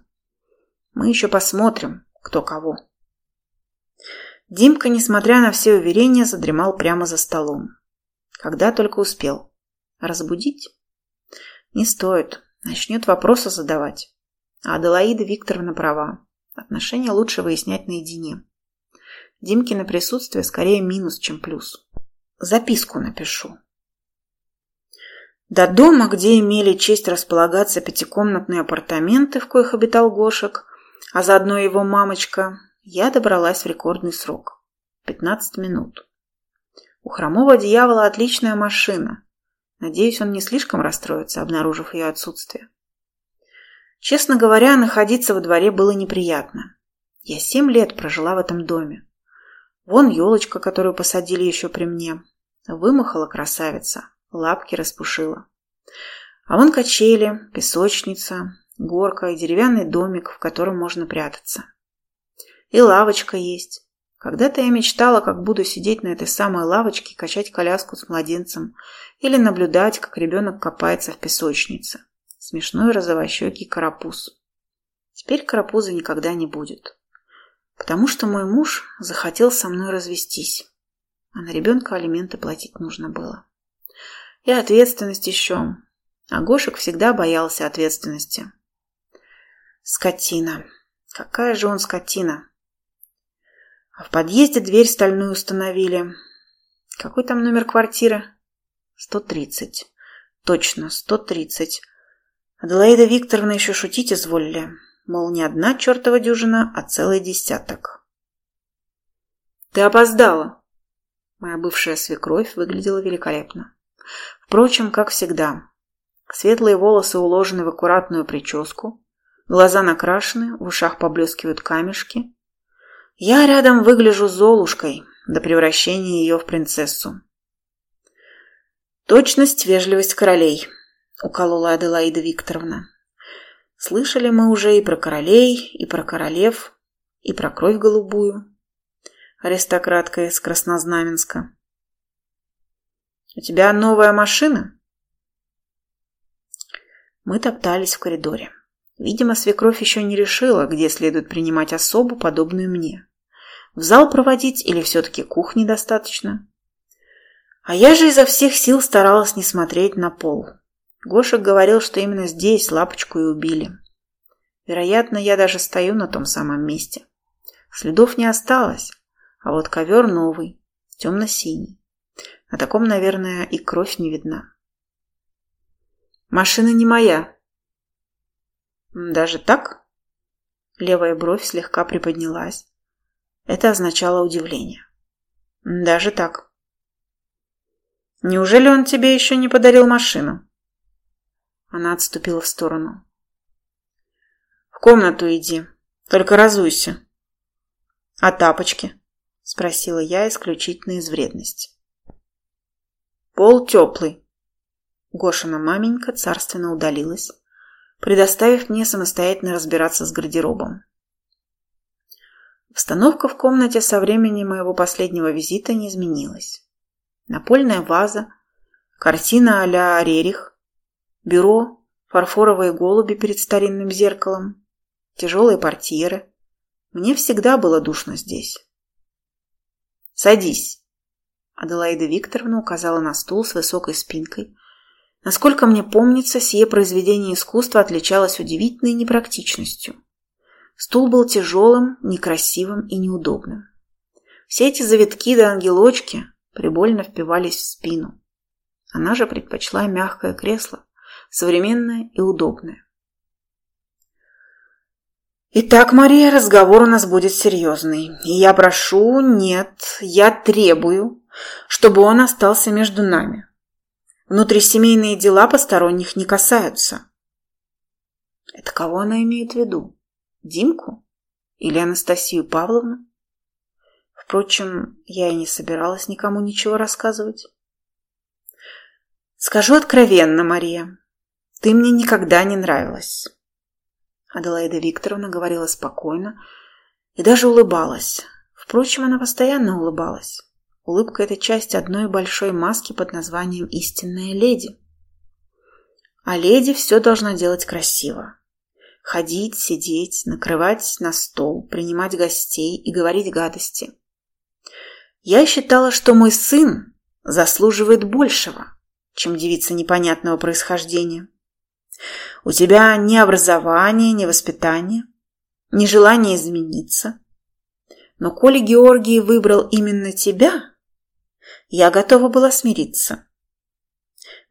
Мы еще посмотрим, кто кого. Димка, несмотря на все уверения, задремал прямо за столом. Когда только успел. Разбудить? Не стоит. Начнет вопросы задавать. А Аделаида Викторовна права. Отношения лучше выяснять наедине. Димкино присутствие скорее минус, чем плюс. Записку напишу. До дома, где имели честь располагаться пятикомнатные апартаменты, в коих обитал Гошек, а заодно его мамочка, я добралась в рекордный срок – 15 минут. У хромого дьявола отличная машина, Надеюсь, он не слишком расстроится, обнаружив ее отсутствие. Честно говоря, находиться во дворе было неприятно. Я семь лет прожила в этом доме. Вон елочка, которую посадили еще при мне. Вымахала красавица, лапки распушила. А вон качели, песочница, горка и деревянный домик, в котором можно прятаться. И лавочка есть. Когда-то я мечтала, как буду сидеть на этой самой лавочке, качать коляску с младенцем или наблюдать, как ребенок копается в песочнице. Смешной розовощекий карапуз. Теперь карапуза никогда не будет. Потому что мой муж захотел со мной развестись. А на ребенка алименты платить нужно было. И ответственность еще. А Гошек всегда боялся ответственности. Скотина. Какая же он скотина. А в подъезде дверь стальную установили. Какой там номер квартиры? 130. Точно, 130. Аделаида Викторовна еще шутить изволили. Мол, не одна чертова дюжина, а целый десяток. «Ты опоздала!» Моя бывшая свекровь выглядела великолепно. Впрочем, как всегда. Светлые волосы уложены в аккуратную прическу, глаза накрашены, в ушах поблескивают камешки. Я рядом выгляжу золушкой до превращения ее в принцессу. Точность, вежливость королей, уколола Аделаида Викторовна. Слышали мы уже и про королей, и про королев, и про кровь голубую. Аристократка из Краснознаменска. «У тебя новая машина?» Мы топтались в коридоре. Видимо, свекровь еще не решила, где следует принимать особу, подобную мне. В зал проводить или все-таки кухни достаточно? А я же изо всех сил старалась не смотреть на пол. Гоша говорил, что именно здесь лапочку и убили. Вероятно, я даже стою на том самом месте. Следов не осталось, а вот ковер новый, темно-синий. На таком, наверное, и кровь не видна. Машина не моя. Даже так? Левая бровь слегка приподнялась. Это означало удивление. Даже так. Неужели он тебе еще не подарил машину? Она отступила в сторону. В комнату иди, только разуйся. А тапочки? Спросила я исключительно из вредности. Пол теплый. Гошина маменька царственно удалилась, предоставив мне самостоятельно разбираться с гардеробом. Обстановка в комнате со времени моего последнего визита не изменилась. Напольная ваза, картина а-ля Рерих, бюро, фарфоровые голуби перед старинным зеркалом, тяжелые портьеры. Мне всегда было душно здесь. «Садись!» Аделаида Викторовна указала на стул с высокой спинкой. Насколько мне помнится, сие произведение искусства отличалось удивительной непрактичностью. Стул был тяжелым, некрасивым и неудобным. Все эти завитки да ангелочки прибольно впивались в спину. Она же предпочла мягкое кресло, современное и удобное. Итак, Мария, разговор у нас будет серьезный. И я прошу, нет, я требую, чтобы он остался между нами. Внутрисемейные дела посторонних не касаются. Это кого она имеет в виду? Димку? Или Анастасию Павловну? Впрочем, я и не собиралась никому ничего рассказывать. Скажу откровенно, Мария, ты мне никогда не нравилась. Аделаида Викторовна говорила спокойно и даже улыбалась. Впрочем, она постоянно улыбалась. Улыбка – это часть одной большой маски под названием «Истинная леди». А леди все должна делать красиво. Ходить, сидеть, накрывать на стол, принимать гостей и говорить гадости. Я считала, что мой сын заслуживает большего, чем девица непонятного происхождения. У тебя ни образования, ни воспитания, ни желания измениться. Но коли Георгий выбрал именно тебя, я готова была смириться.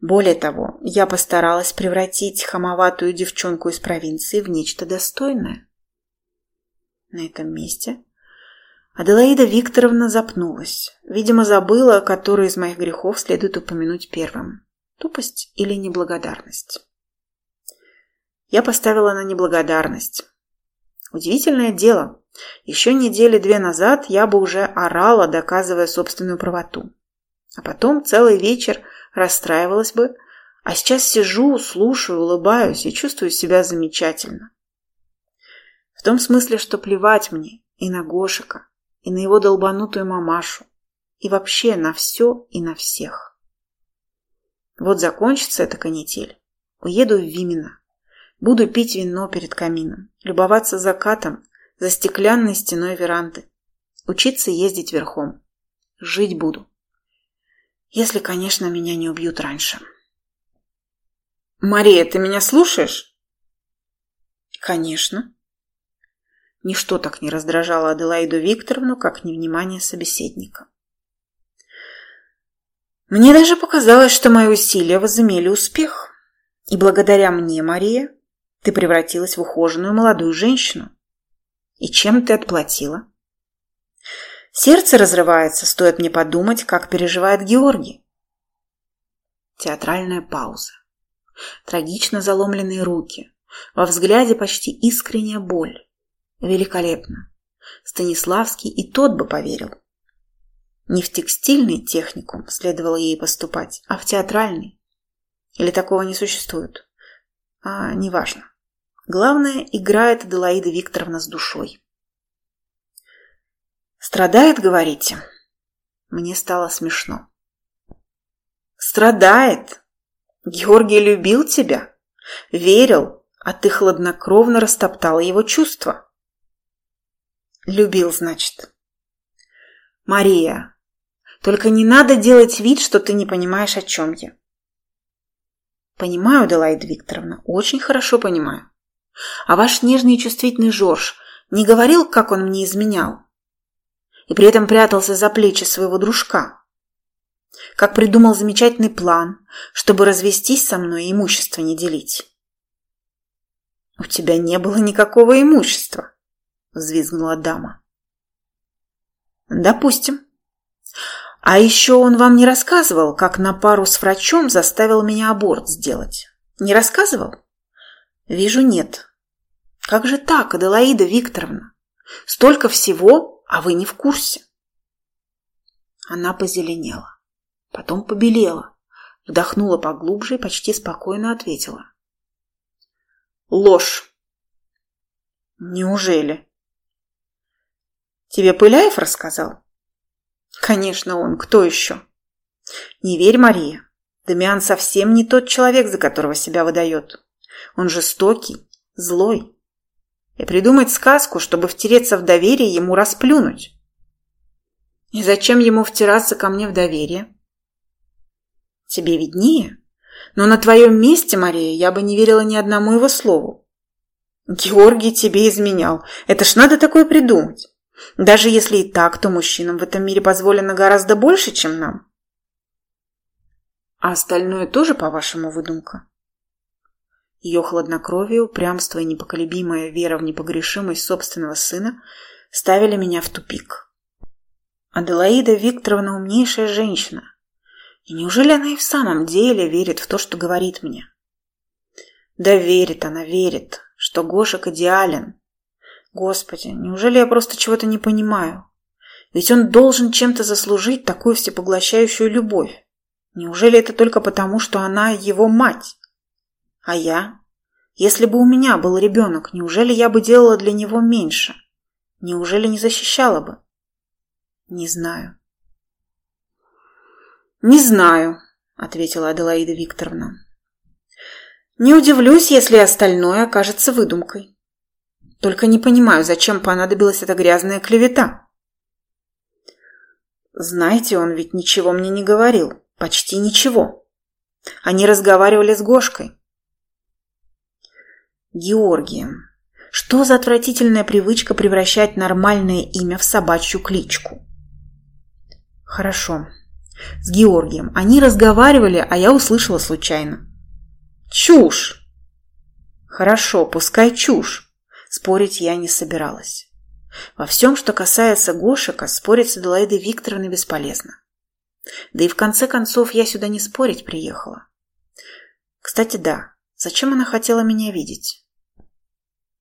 Более того, я постаралась превратить хамоватую девчонку из провинции в нечто достойное. На этом месте Аделаида Викторовна запнулась. Видимо, забыла, который из моих грехов следует упомянуть первым. Тупость или неблагодарность? Я поставила на неблагодарность. Удивительное дело. Еще недели две назад я бы уже орала, доказывая собственную правоту. А потом целый вечер расстраивалась бы, а сейчас сижу, слушаю, улыбаюсь и чувствую себя замечательно. В том смысле, что плевать мне и на Гошика, и на его долбанутую мамашу, и вообще на все и на всех. Вот закончится эта канитель. Уеду в Вимино. Буду пить вино перед камином, любоваться закатом за стеклянной стеной веранды, учиться ездить верхом. Жить буду. Если, конечно, меня не убьют раньше. «Мария, ты меня слушаешь?» «Конечно». Ничто так не раздражало Аделаиду Викторовну, как невнимание собеседника. Мне даже показалось, что мои усилия возымели успех. И благодаря мне, Мария, ты превратилась в ухоженную молодую женщину. И чем ты отплатила? Сердце разрывается, стоит мне подумать, как переживает Георгий. Театральная пауза. Трагично заломленные руки. Во взгляде почти искренняя боль. Великолепно. Станиславский и тот бы поверил. Не в текстильный техникум следовало ей поступать, а в театральный. Или такого не существует. А неважно. Главное, играет Аделаида Викторовна с душой. «Страдает, говорите?» Мне стало смешно. «Страдает? Георгий любил тебя, верил, а ты хладнокровно растоптала его чувства». «Любил, значит». «Мария, только не надо делать вид, что ты не понимаешь, о чем я». «Понимаю, Делайда Викторовна, очень хорошо понимаю. А ваш нежный и чувствительный Жорж не говорил, как он мне изменял? И при этом прятался за плечи своего дружка. Как придумал замечательный план, чтобы развестись со мной и имущество не делить. «У тебя не было никакого имущества», – взвизгнула дама. «Допустим. А еще он вам не рассказывал, как на пару с врачом заставил меня аборт сделать? Не рассказывал?» «Вижу, нет. Как же так, Аделаида Викторовна? Столько всего, а вы не в курсе. Она позеленела, потом побелела, вдохнула поглубже и почти спокойно ответила. Ложь. Неужели? Тебе Пыляев рассказал? Конечно, он. Кто еще? Не верь, Мария. Дамиан совсем не тот человек, за которого себя выдает. Он жестокий, злой, и придумать сказку, чтобы втереться в доверие ему расплюнуть. И зачем ему втираться ко мне в доверие? Тебе виднее. Но на твоем месте, Мария, я бы не верила ни одному его слову. Георгий тебе изменял. Это ж надо такое придумать. Даже если и так, то мужчинам в этом мире позволено гораздо больше, чем нам. А остальное тоже, по-вашему, выдумка? Ее хладнокровие, упрямство и непоколебимая вера в непогрешимость собственного сына ставили меня в тупик. Аделаида Викторовна умнейшая женщина. И неужели она и в самом деле верит в то, что говорит мне? Да верит она, верит, что Гошек идеален. Господи, неужели я просто чего-то не понимаю? Ведь он должен чем-то заслужить такую всепоглощающую любовь. Неужели это только потому, что она его мать? А я? Если бы у меня был ребенок, неужели я бы делала для него меньше? Неужели не защищала бы? Не знаю. Не знаю, ответила Аделаида Викторовна. Не удивлюсь, если остальное окажется выдумкой. Только не понимаю, зачем понадобилась эта грязная клевета. Знаете, он ведь ничего мне не говорил. Почти ничего. Они разговаривали с Гошкой. Георгием. Что за отвратительная привычка превращать нормальное имя в собачью кличку? Хорошо. С Георгием. Они разговаривали, а я услышала случайно. Чушь! Хорошо, пускай чушь. Спорить я не собиралась. Во всем, что касается Гошика, спорить с Аделаидой Викторовной бесполезно. Да и в конце концов я сюда не спорить приехала. Кстати, да, зачем она хотела меня видеть?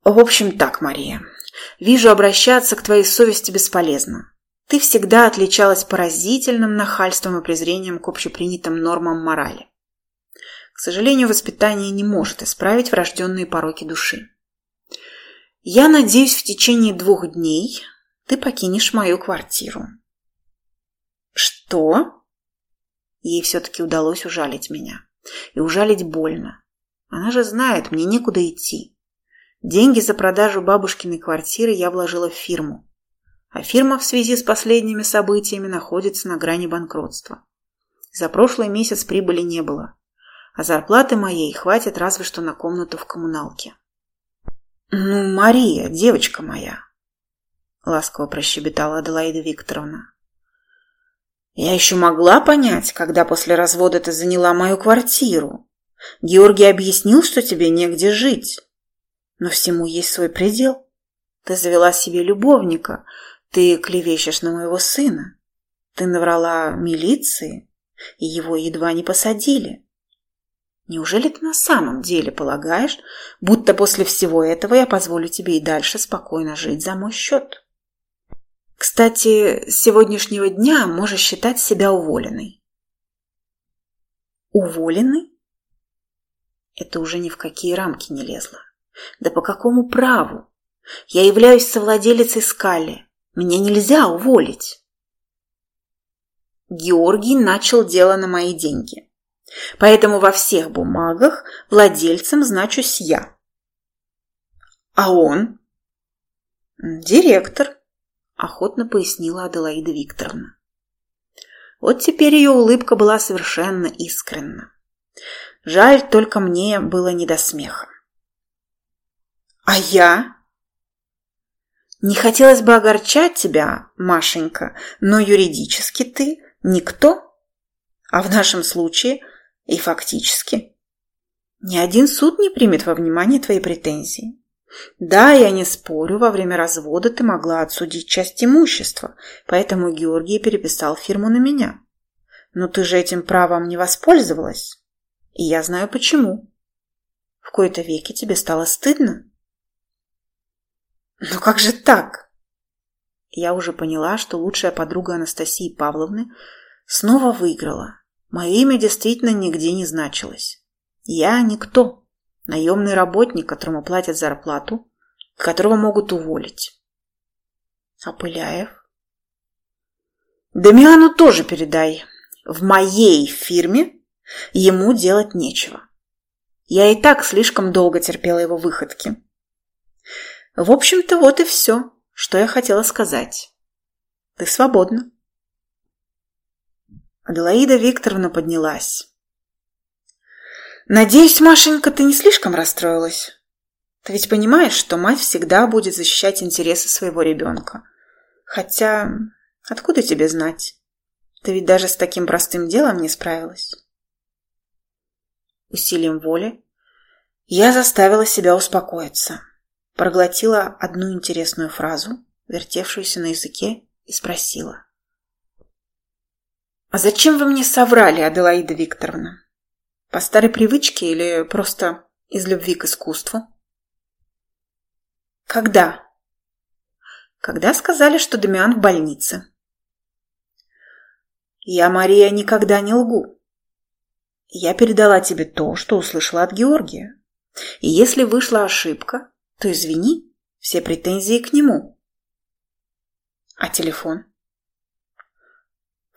В общем так, Мария. Вижу, обращаться к твоей совести бесполезно. Ты всегда отличалась поразительным нахальством и презрением к общепринятым нормам морали. К сожалению, воспитание не может исправить врожденные пороки души. Я надеюсь, в течение двух дней ты покинешь мою квартиру. Что? Ей все-таки удалось ужалить меня. И ужалить больно. Она же знает, мне некуда идти. Деньги за продажу бабушкиной квартиры я вложила в фирму. А фирма в связи с последними событиями находится на грани банкротства. За прошлый месяц прибыли не было. А зарплаты моей хватит разве что на комнату в коммуналке. «Ну, Мария, девочка моя!» Ласково прощебетала Аделаида Викторовна. «Я еще могла понять, когда после развода ты заняла мою квартиру. Георгий объяснил, что тебе негде жить. Но всему есть свой предел. Ты завела себе любовника, ты клевещешь на моего сына. Ты наврала милиции, и его едва не посадили. Неужели ты на самом деле полагаешь, будто после всего этого я позволю тебе и дальше спокойно жить за мой счет? Кстати, с сегодняшнего дня можешь считать себя уволенной. Уволенной? Это уже ни в какие рамки не лезло. Да по какому праву? Я являюсь совладелицей скали. Меня нельзя уволить. Георгий начал дело на мои деньги. Поэтому во всех бумагах владельцем значусь я. А он? Директор, охотно пояснила Аделаида Викторовна. Вот теперь ее улыбка была совершенно искренна. Жаль, только мне было не до смеха. А я? Не хотелось бы огорчать тебя, Машенька, но юридически ты никто. А в нашем случае и фактически. Ни один суд не примет во внимание твои претензии. Да, я не спорю, во время развода ты могла отсудить часть имущества, поэтому Георгий переписал фирму на меня. Но ты же этим правом не воспользовалась. И я знаю почему. В кои-то веке тебе стало стыдно. Но как же так? Я уже поняла, что лучшая подруга Анастасии Павловны снова выиграла. Мое имя действительно нигде не значилось. Я никто. Наемный работник, которому платят зарплату, которого могут уволить. А Пыляев? Дамиану тоже передай. В моей фирме ему делать нечего. Я и так слишком долго терпела его выходки. В общем-то, вот и все, что я хотела сказать. Ты свободна. Аделаида Викторовна поднялась. «Надеюсь, Машенька, ты не слишком расстроилась? Ты ведь понимаешь, что мать всегда будет защищать интересы своего ребенка. Хотя, откуда тебе знать? Ты ведь даже с таким простым делом не справилась». Усилием воли я заставила себя успокоиться, проглотила одну интересную фразу, вертевшуюся на языке, и спросила. «А зачем вы мне соврали, Аделаида Викторовна? По старой привычке или просто из любви к искусству?» «Когда?» «Когда сказали, что Дамиан в больнице». «Я, Мария, никогда не лгу. Я передала тебе то, что услышала от Георгия. И если вышла ошибка, то извини, все претензии к нему». «А телефон?»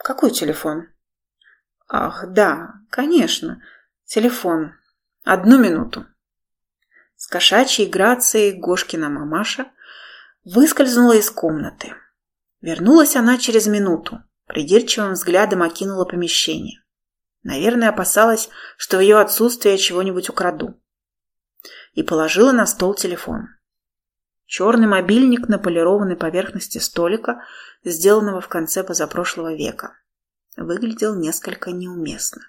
Какой телефон? Ах, да, конечно. Телефон. Одну минуту. С кошачьей грацией Гошкина мамаша выскользнула из комнаты. Вернулась она через минуту. Придирчивым взглядом окинула помещение. Наверное, опасалась, что в ее отсутствие чего-нибудь украду. И положила на стол телефон. Черный мобильник на полированной поверхности столика, сделанного в конце позапрошлого века, выглядел несколько неуместно.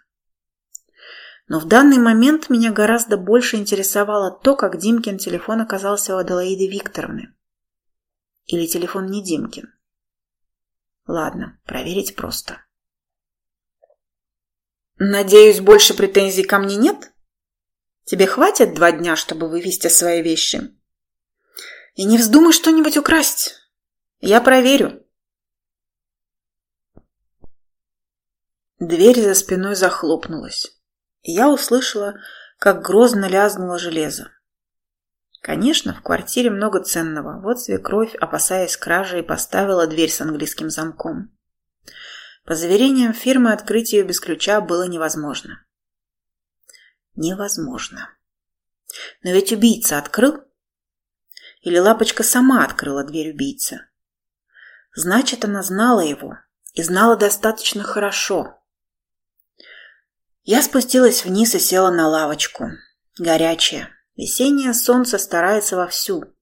Но в данный момент меня гораздо больше интересовало то, как Димкин телефон оказался у Аделаиды Викторовны. Или телефон не Димкин. Ладно, проверить просто. «Надеюсь, больше претензий ко мне нет?» Тебе хватит два дня, чтобы вывести свои вещи? И не вздумай что-нибудь украсть. Я проверю. Дверь за спиной захлопнулась, я услышала, как грозно лязгнуло железо. Конечно, в квартире много ценного. Вот свекровь, опасаясь кражи, и поставила дверь с английским замком. По заверениям фирмы, открыть ее без ключа было невозможно. Невозможно. Но ведь убийца открыл? Или Лапочка сама открыла дверь убийцы? Значит, она знала его и знала достаточно хорошо, я спустилась вниз и села на лавочку. Горячее. Весеннее солнце старается вовсю.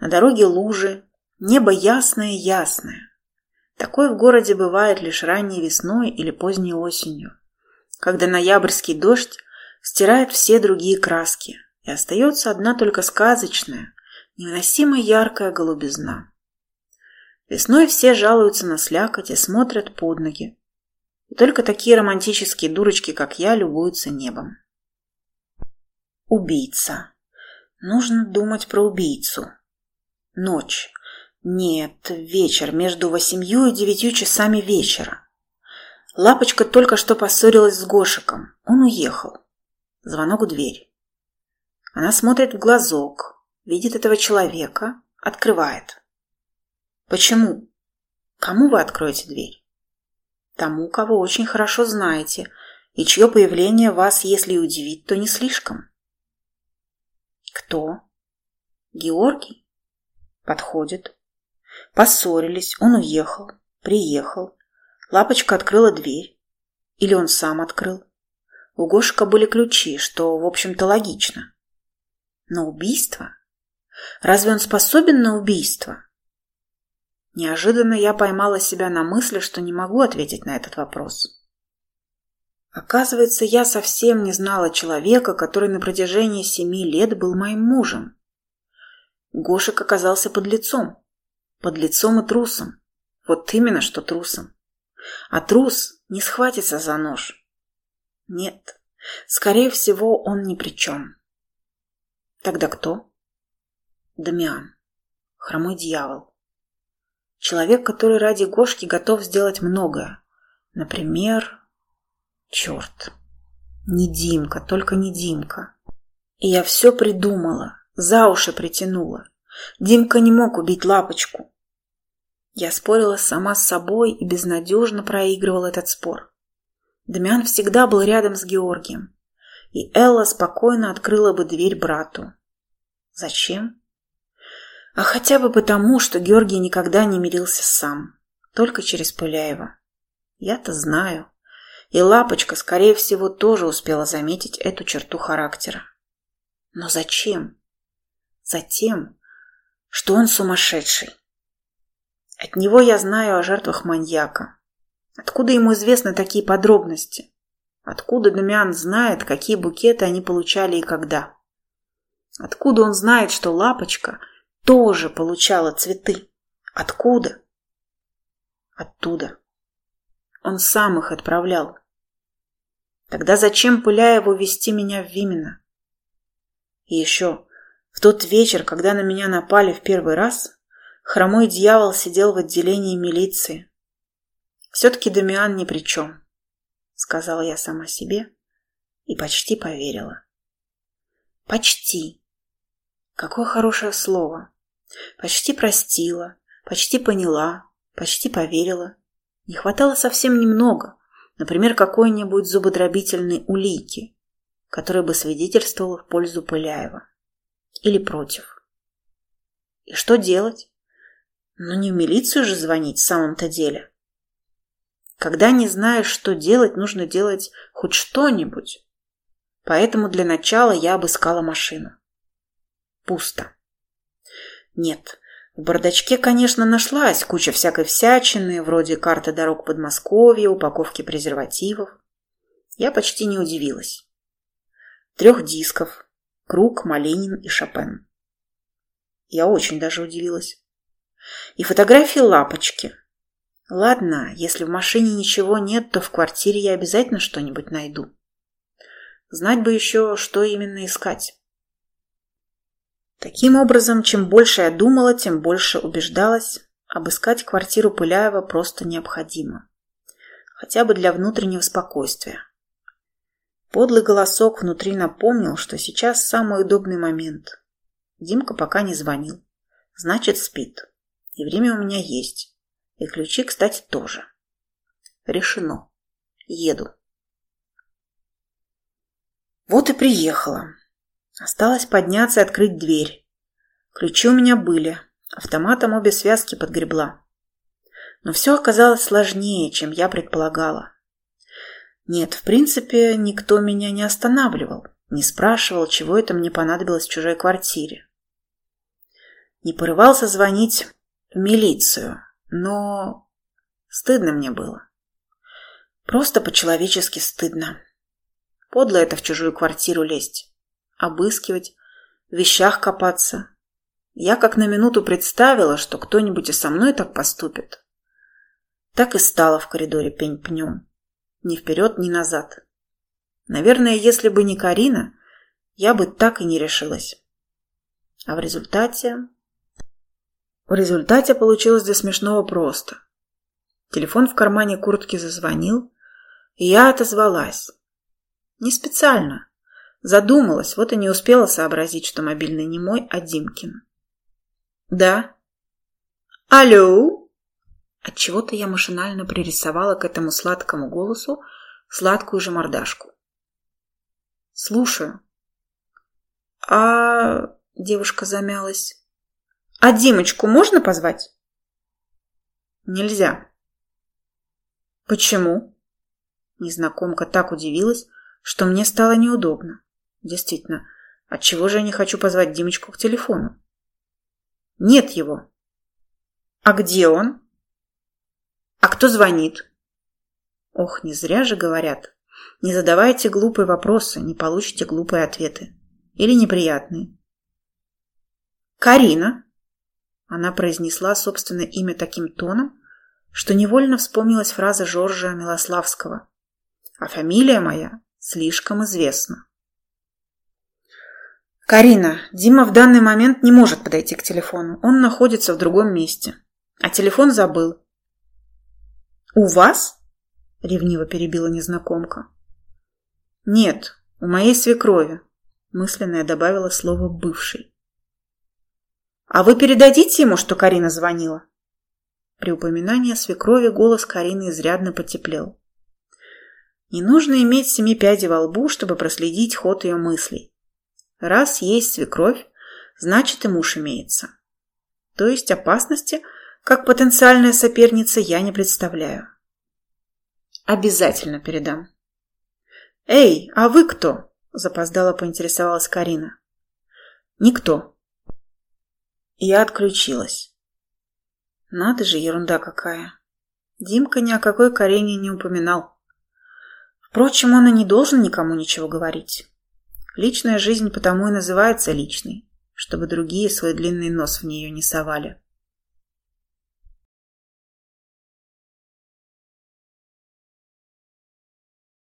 На дороге лужи. Небо ясное-ясное. Такое в городе бывает лишь ранней весной или поздней осенью, когда ноябрьский дождь стирает все другие краски, и остается одна только сказочная, невыносимо яркая голубизна. Весной все жалуются на слякоть и смотрят под ноги, и только такие романтические дурочки, как я, любуются небом. Убийца. Нужно думать про убийцу. Ночь. Нет, вечер, между восемью и девятью часами вечера. Лапочка только что поссорилась с Гошиком. Он уехал. Звонок в дверь. Она смотрит в глазок, видит этого человека, открывает. Почему? Кому вы откроете дверь? тому, кого очень хорошо знаете, и чье появление вас, если и удивит, то не слишком. Кто? Георгий? Подходит. Поссорились, он уехал, приехал. Лапочка открыла дверь. Или он сам открыл. У Гошика были ключи, что, в общем-то, логично. Но убийство? Разве он способен на убийство? Неожиданно я поймала себя на мысли, что не могу ответить на этот вопрос. Оказывается, я совсем не знала человека, который на протяжении семи лет был моим мужем. Гошек оказался под лицом. Под лицом и трусом. Вот именно что трусом. А трус не схватится за нож. Нет, скорее всего, он ни при чем. Тогда кто? Дамиан. Хромой дьявол. Человек, который ради Гошки готов сделать многое. Например... Черт. Не Димка, только не Димка. И я все придумала, за уши притянула. Димка не мог убить лапочку. Я спорила сама с собой и безнадежно проигрывала этот спор. Дамиан всегда был рядом с Георгием, и Элла спокойно открыла бы дверь брату. Зачем? А хотя бы потому, что Георгий никогда не мирился сам, только через Пыляева. Я-то знаю. И Лапочка, скорее всего, тоже успела заметить эту черту характера. Но зачем? Затем, что он сумасшедший. От него я знаю о жертвах маньяка. Откуда ему известны такие подробности? Откуда Дамиан знает, какие букеты они получали и когда? Откуда он знает, что Лапочка – тоже получала цветы. Откуда? Оттуда. Он сам их отправлял. Тогда зачем Пыляеву вести меня в Вимино? И еще, в тот вечер, когда на меня напали в первый раз, хромой дьявол сидел в отделении милиции. Все-таки Дамиан ни при чем, сказала я сама себе и почти поверила. Почти. Какое хорошее слово. Почти простила, почти поняла, почти поверила. Не хватало совсем немного, например, какой-нибудь зубодробительной улики, которая бы свидетельствовала в пользу Пыляева. Или против. И что делать? Ну не в милицию же звонить в самом-то деле. Когда не знаешь, что делать, нужно делать хоть что-нибудь. Поэтому для начала я обыскала машину. Пусто. Нет, в бардачке, конечно, нашлась куча всякой всячины, вроде карты дорог Подмосковья, упаковки презервативов. Я почти не удивилась. Трех дисков. Круг, Малинин и Шопен. Я очень даже удивилась. И фотографии лапочки. Ладно, если в машине ничего нет, то в квартире я обязательно что-нибудь найду. Знать бы еще, что именно искать. Таким образом, чем больше я думала, тем больше убеждалась, обыскать квартиру Пыляева просто необходимо. Хотя бы для внутреннего спокойствия. Подлый голосок внутри напомнил, что сейчас самый удобный момент. Димка пока не звонил. Значит, спит. И время у меня есть. И ключи, кстати, тоже. Решено. Еду. Вот и приехала. Осталось подняться и открыть дверь. Ключи у меня были. Автоматом обе связки подгребла. Но все оказалось сложнее, чем я предполагала. Нет, в принципе, никто меня не останавливал, не спрашивал, чего это мне понадобилось в чужой квартире. Не порывался звонить в милицию, но стыдно мне было. Просто по-человечески стыдно. Подло это в чужую квартиру лезть, обыскивать, в вещах копаться. Я как на минуту представила, что кто-нибудь и со мной так поступит. Так и стала в коридоре пень-пнем. Ни вперед, ни назад. Наверное, если бы не Карина, я бы так и не решилась. А в результате... В результате получилось до смешного просто. Телефон в кармане куртки зазвонил, и я отозвалась. Не специально. Задумалась, вот и не успела сообразить, что мобильный не мой, а Димкин. «Да». «Алло?» Отчего-то я машинально пририсовала к этому сладкому голосу сладкую же мордашку. «Слушаю». «А...» – девушка замялась. «А Димочку можно позвать?» «Нельзя». «Почему?» Незнакомка так удивилась, что мне стало неудобно. Действительно, отчего же я не хочу позвать Димочку к телефону? Нет его. А где он? А кто звонит? Ох, не зря же говорят. Не задавайте глупые вопросы, не получите глупые ответы. Или неприятные. Карина. Она произнесла собственное имя таким тоном, что невольно вспомнилась фраза Жоржа Милославского. А фамилия моя слишком известно. «Карина, Дима в данный момент не может подойти к телефону. Он находится в другом месте. А телефон забыл». «У вас?» – ревниво перебила незнакомка. «Нет, у моей свекрови», – мысленно я добавила слово «бывший». «А вы передадите ему, что Карина звонила?» При упоминании свекрови голос Карины изрядно потеплел. Не нужно иметь семи пядей во лбу, чтобы проследить ход ее мыслей. Раз есть свекровь, значит и муж имеется. То есть опасности, как потенциальная соперница, я не представляю. Обязательно передам. «Эй, а вы кто?» – запоздало поинтересовалась Карина. «Никто». Я отключилась. Надо же, ерунда какая. Димка ни о какой Карине не упоминал. Впрочем, он и не должен никому ничего говорить. Личная жизнь потому и называется личной, чтобы другие свой длинный нос в нее не совали.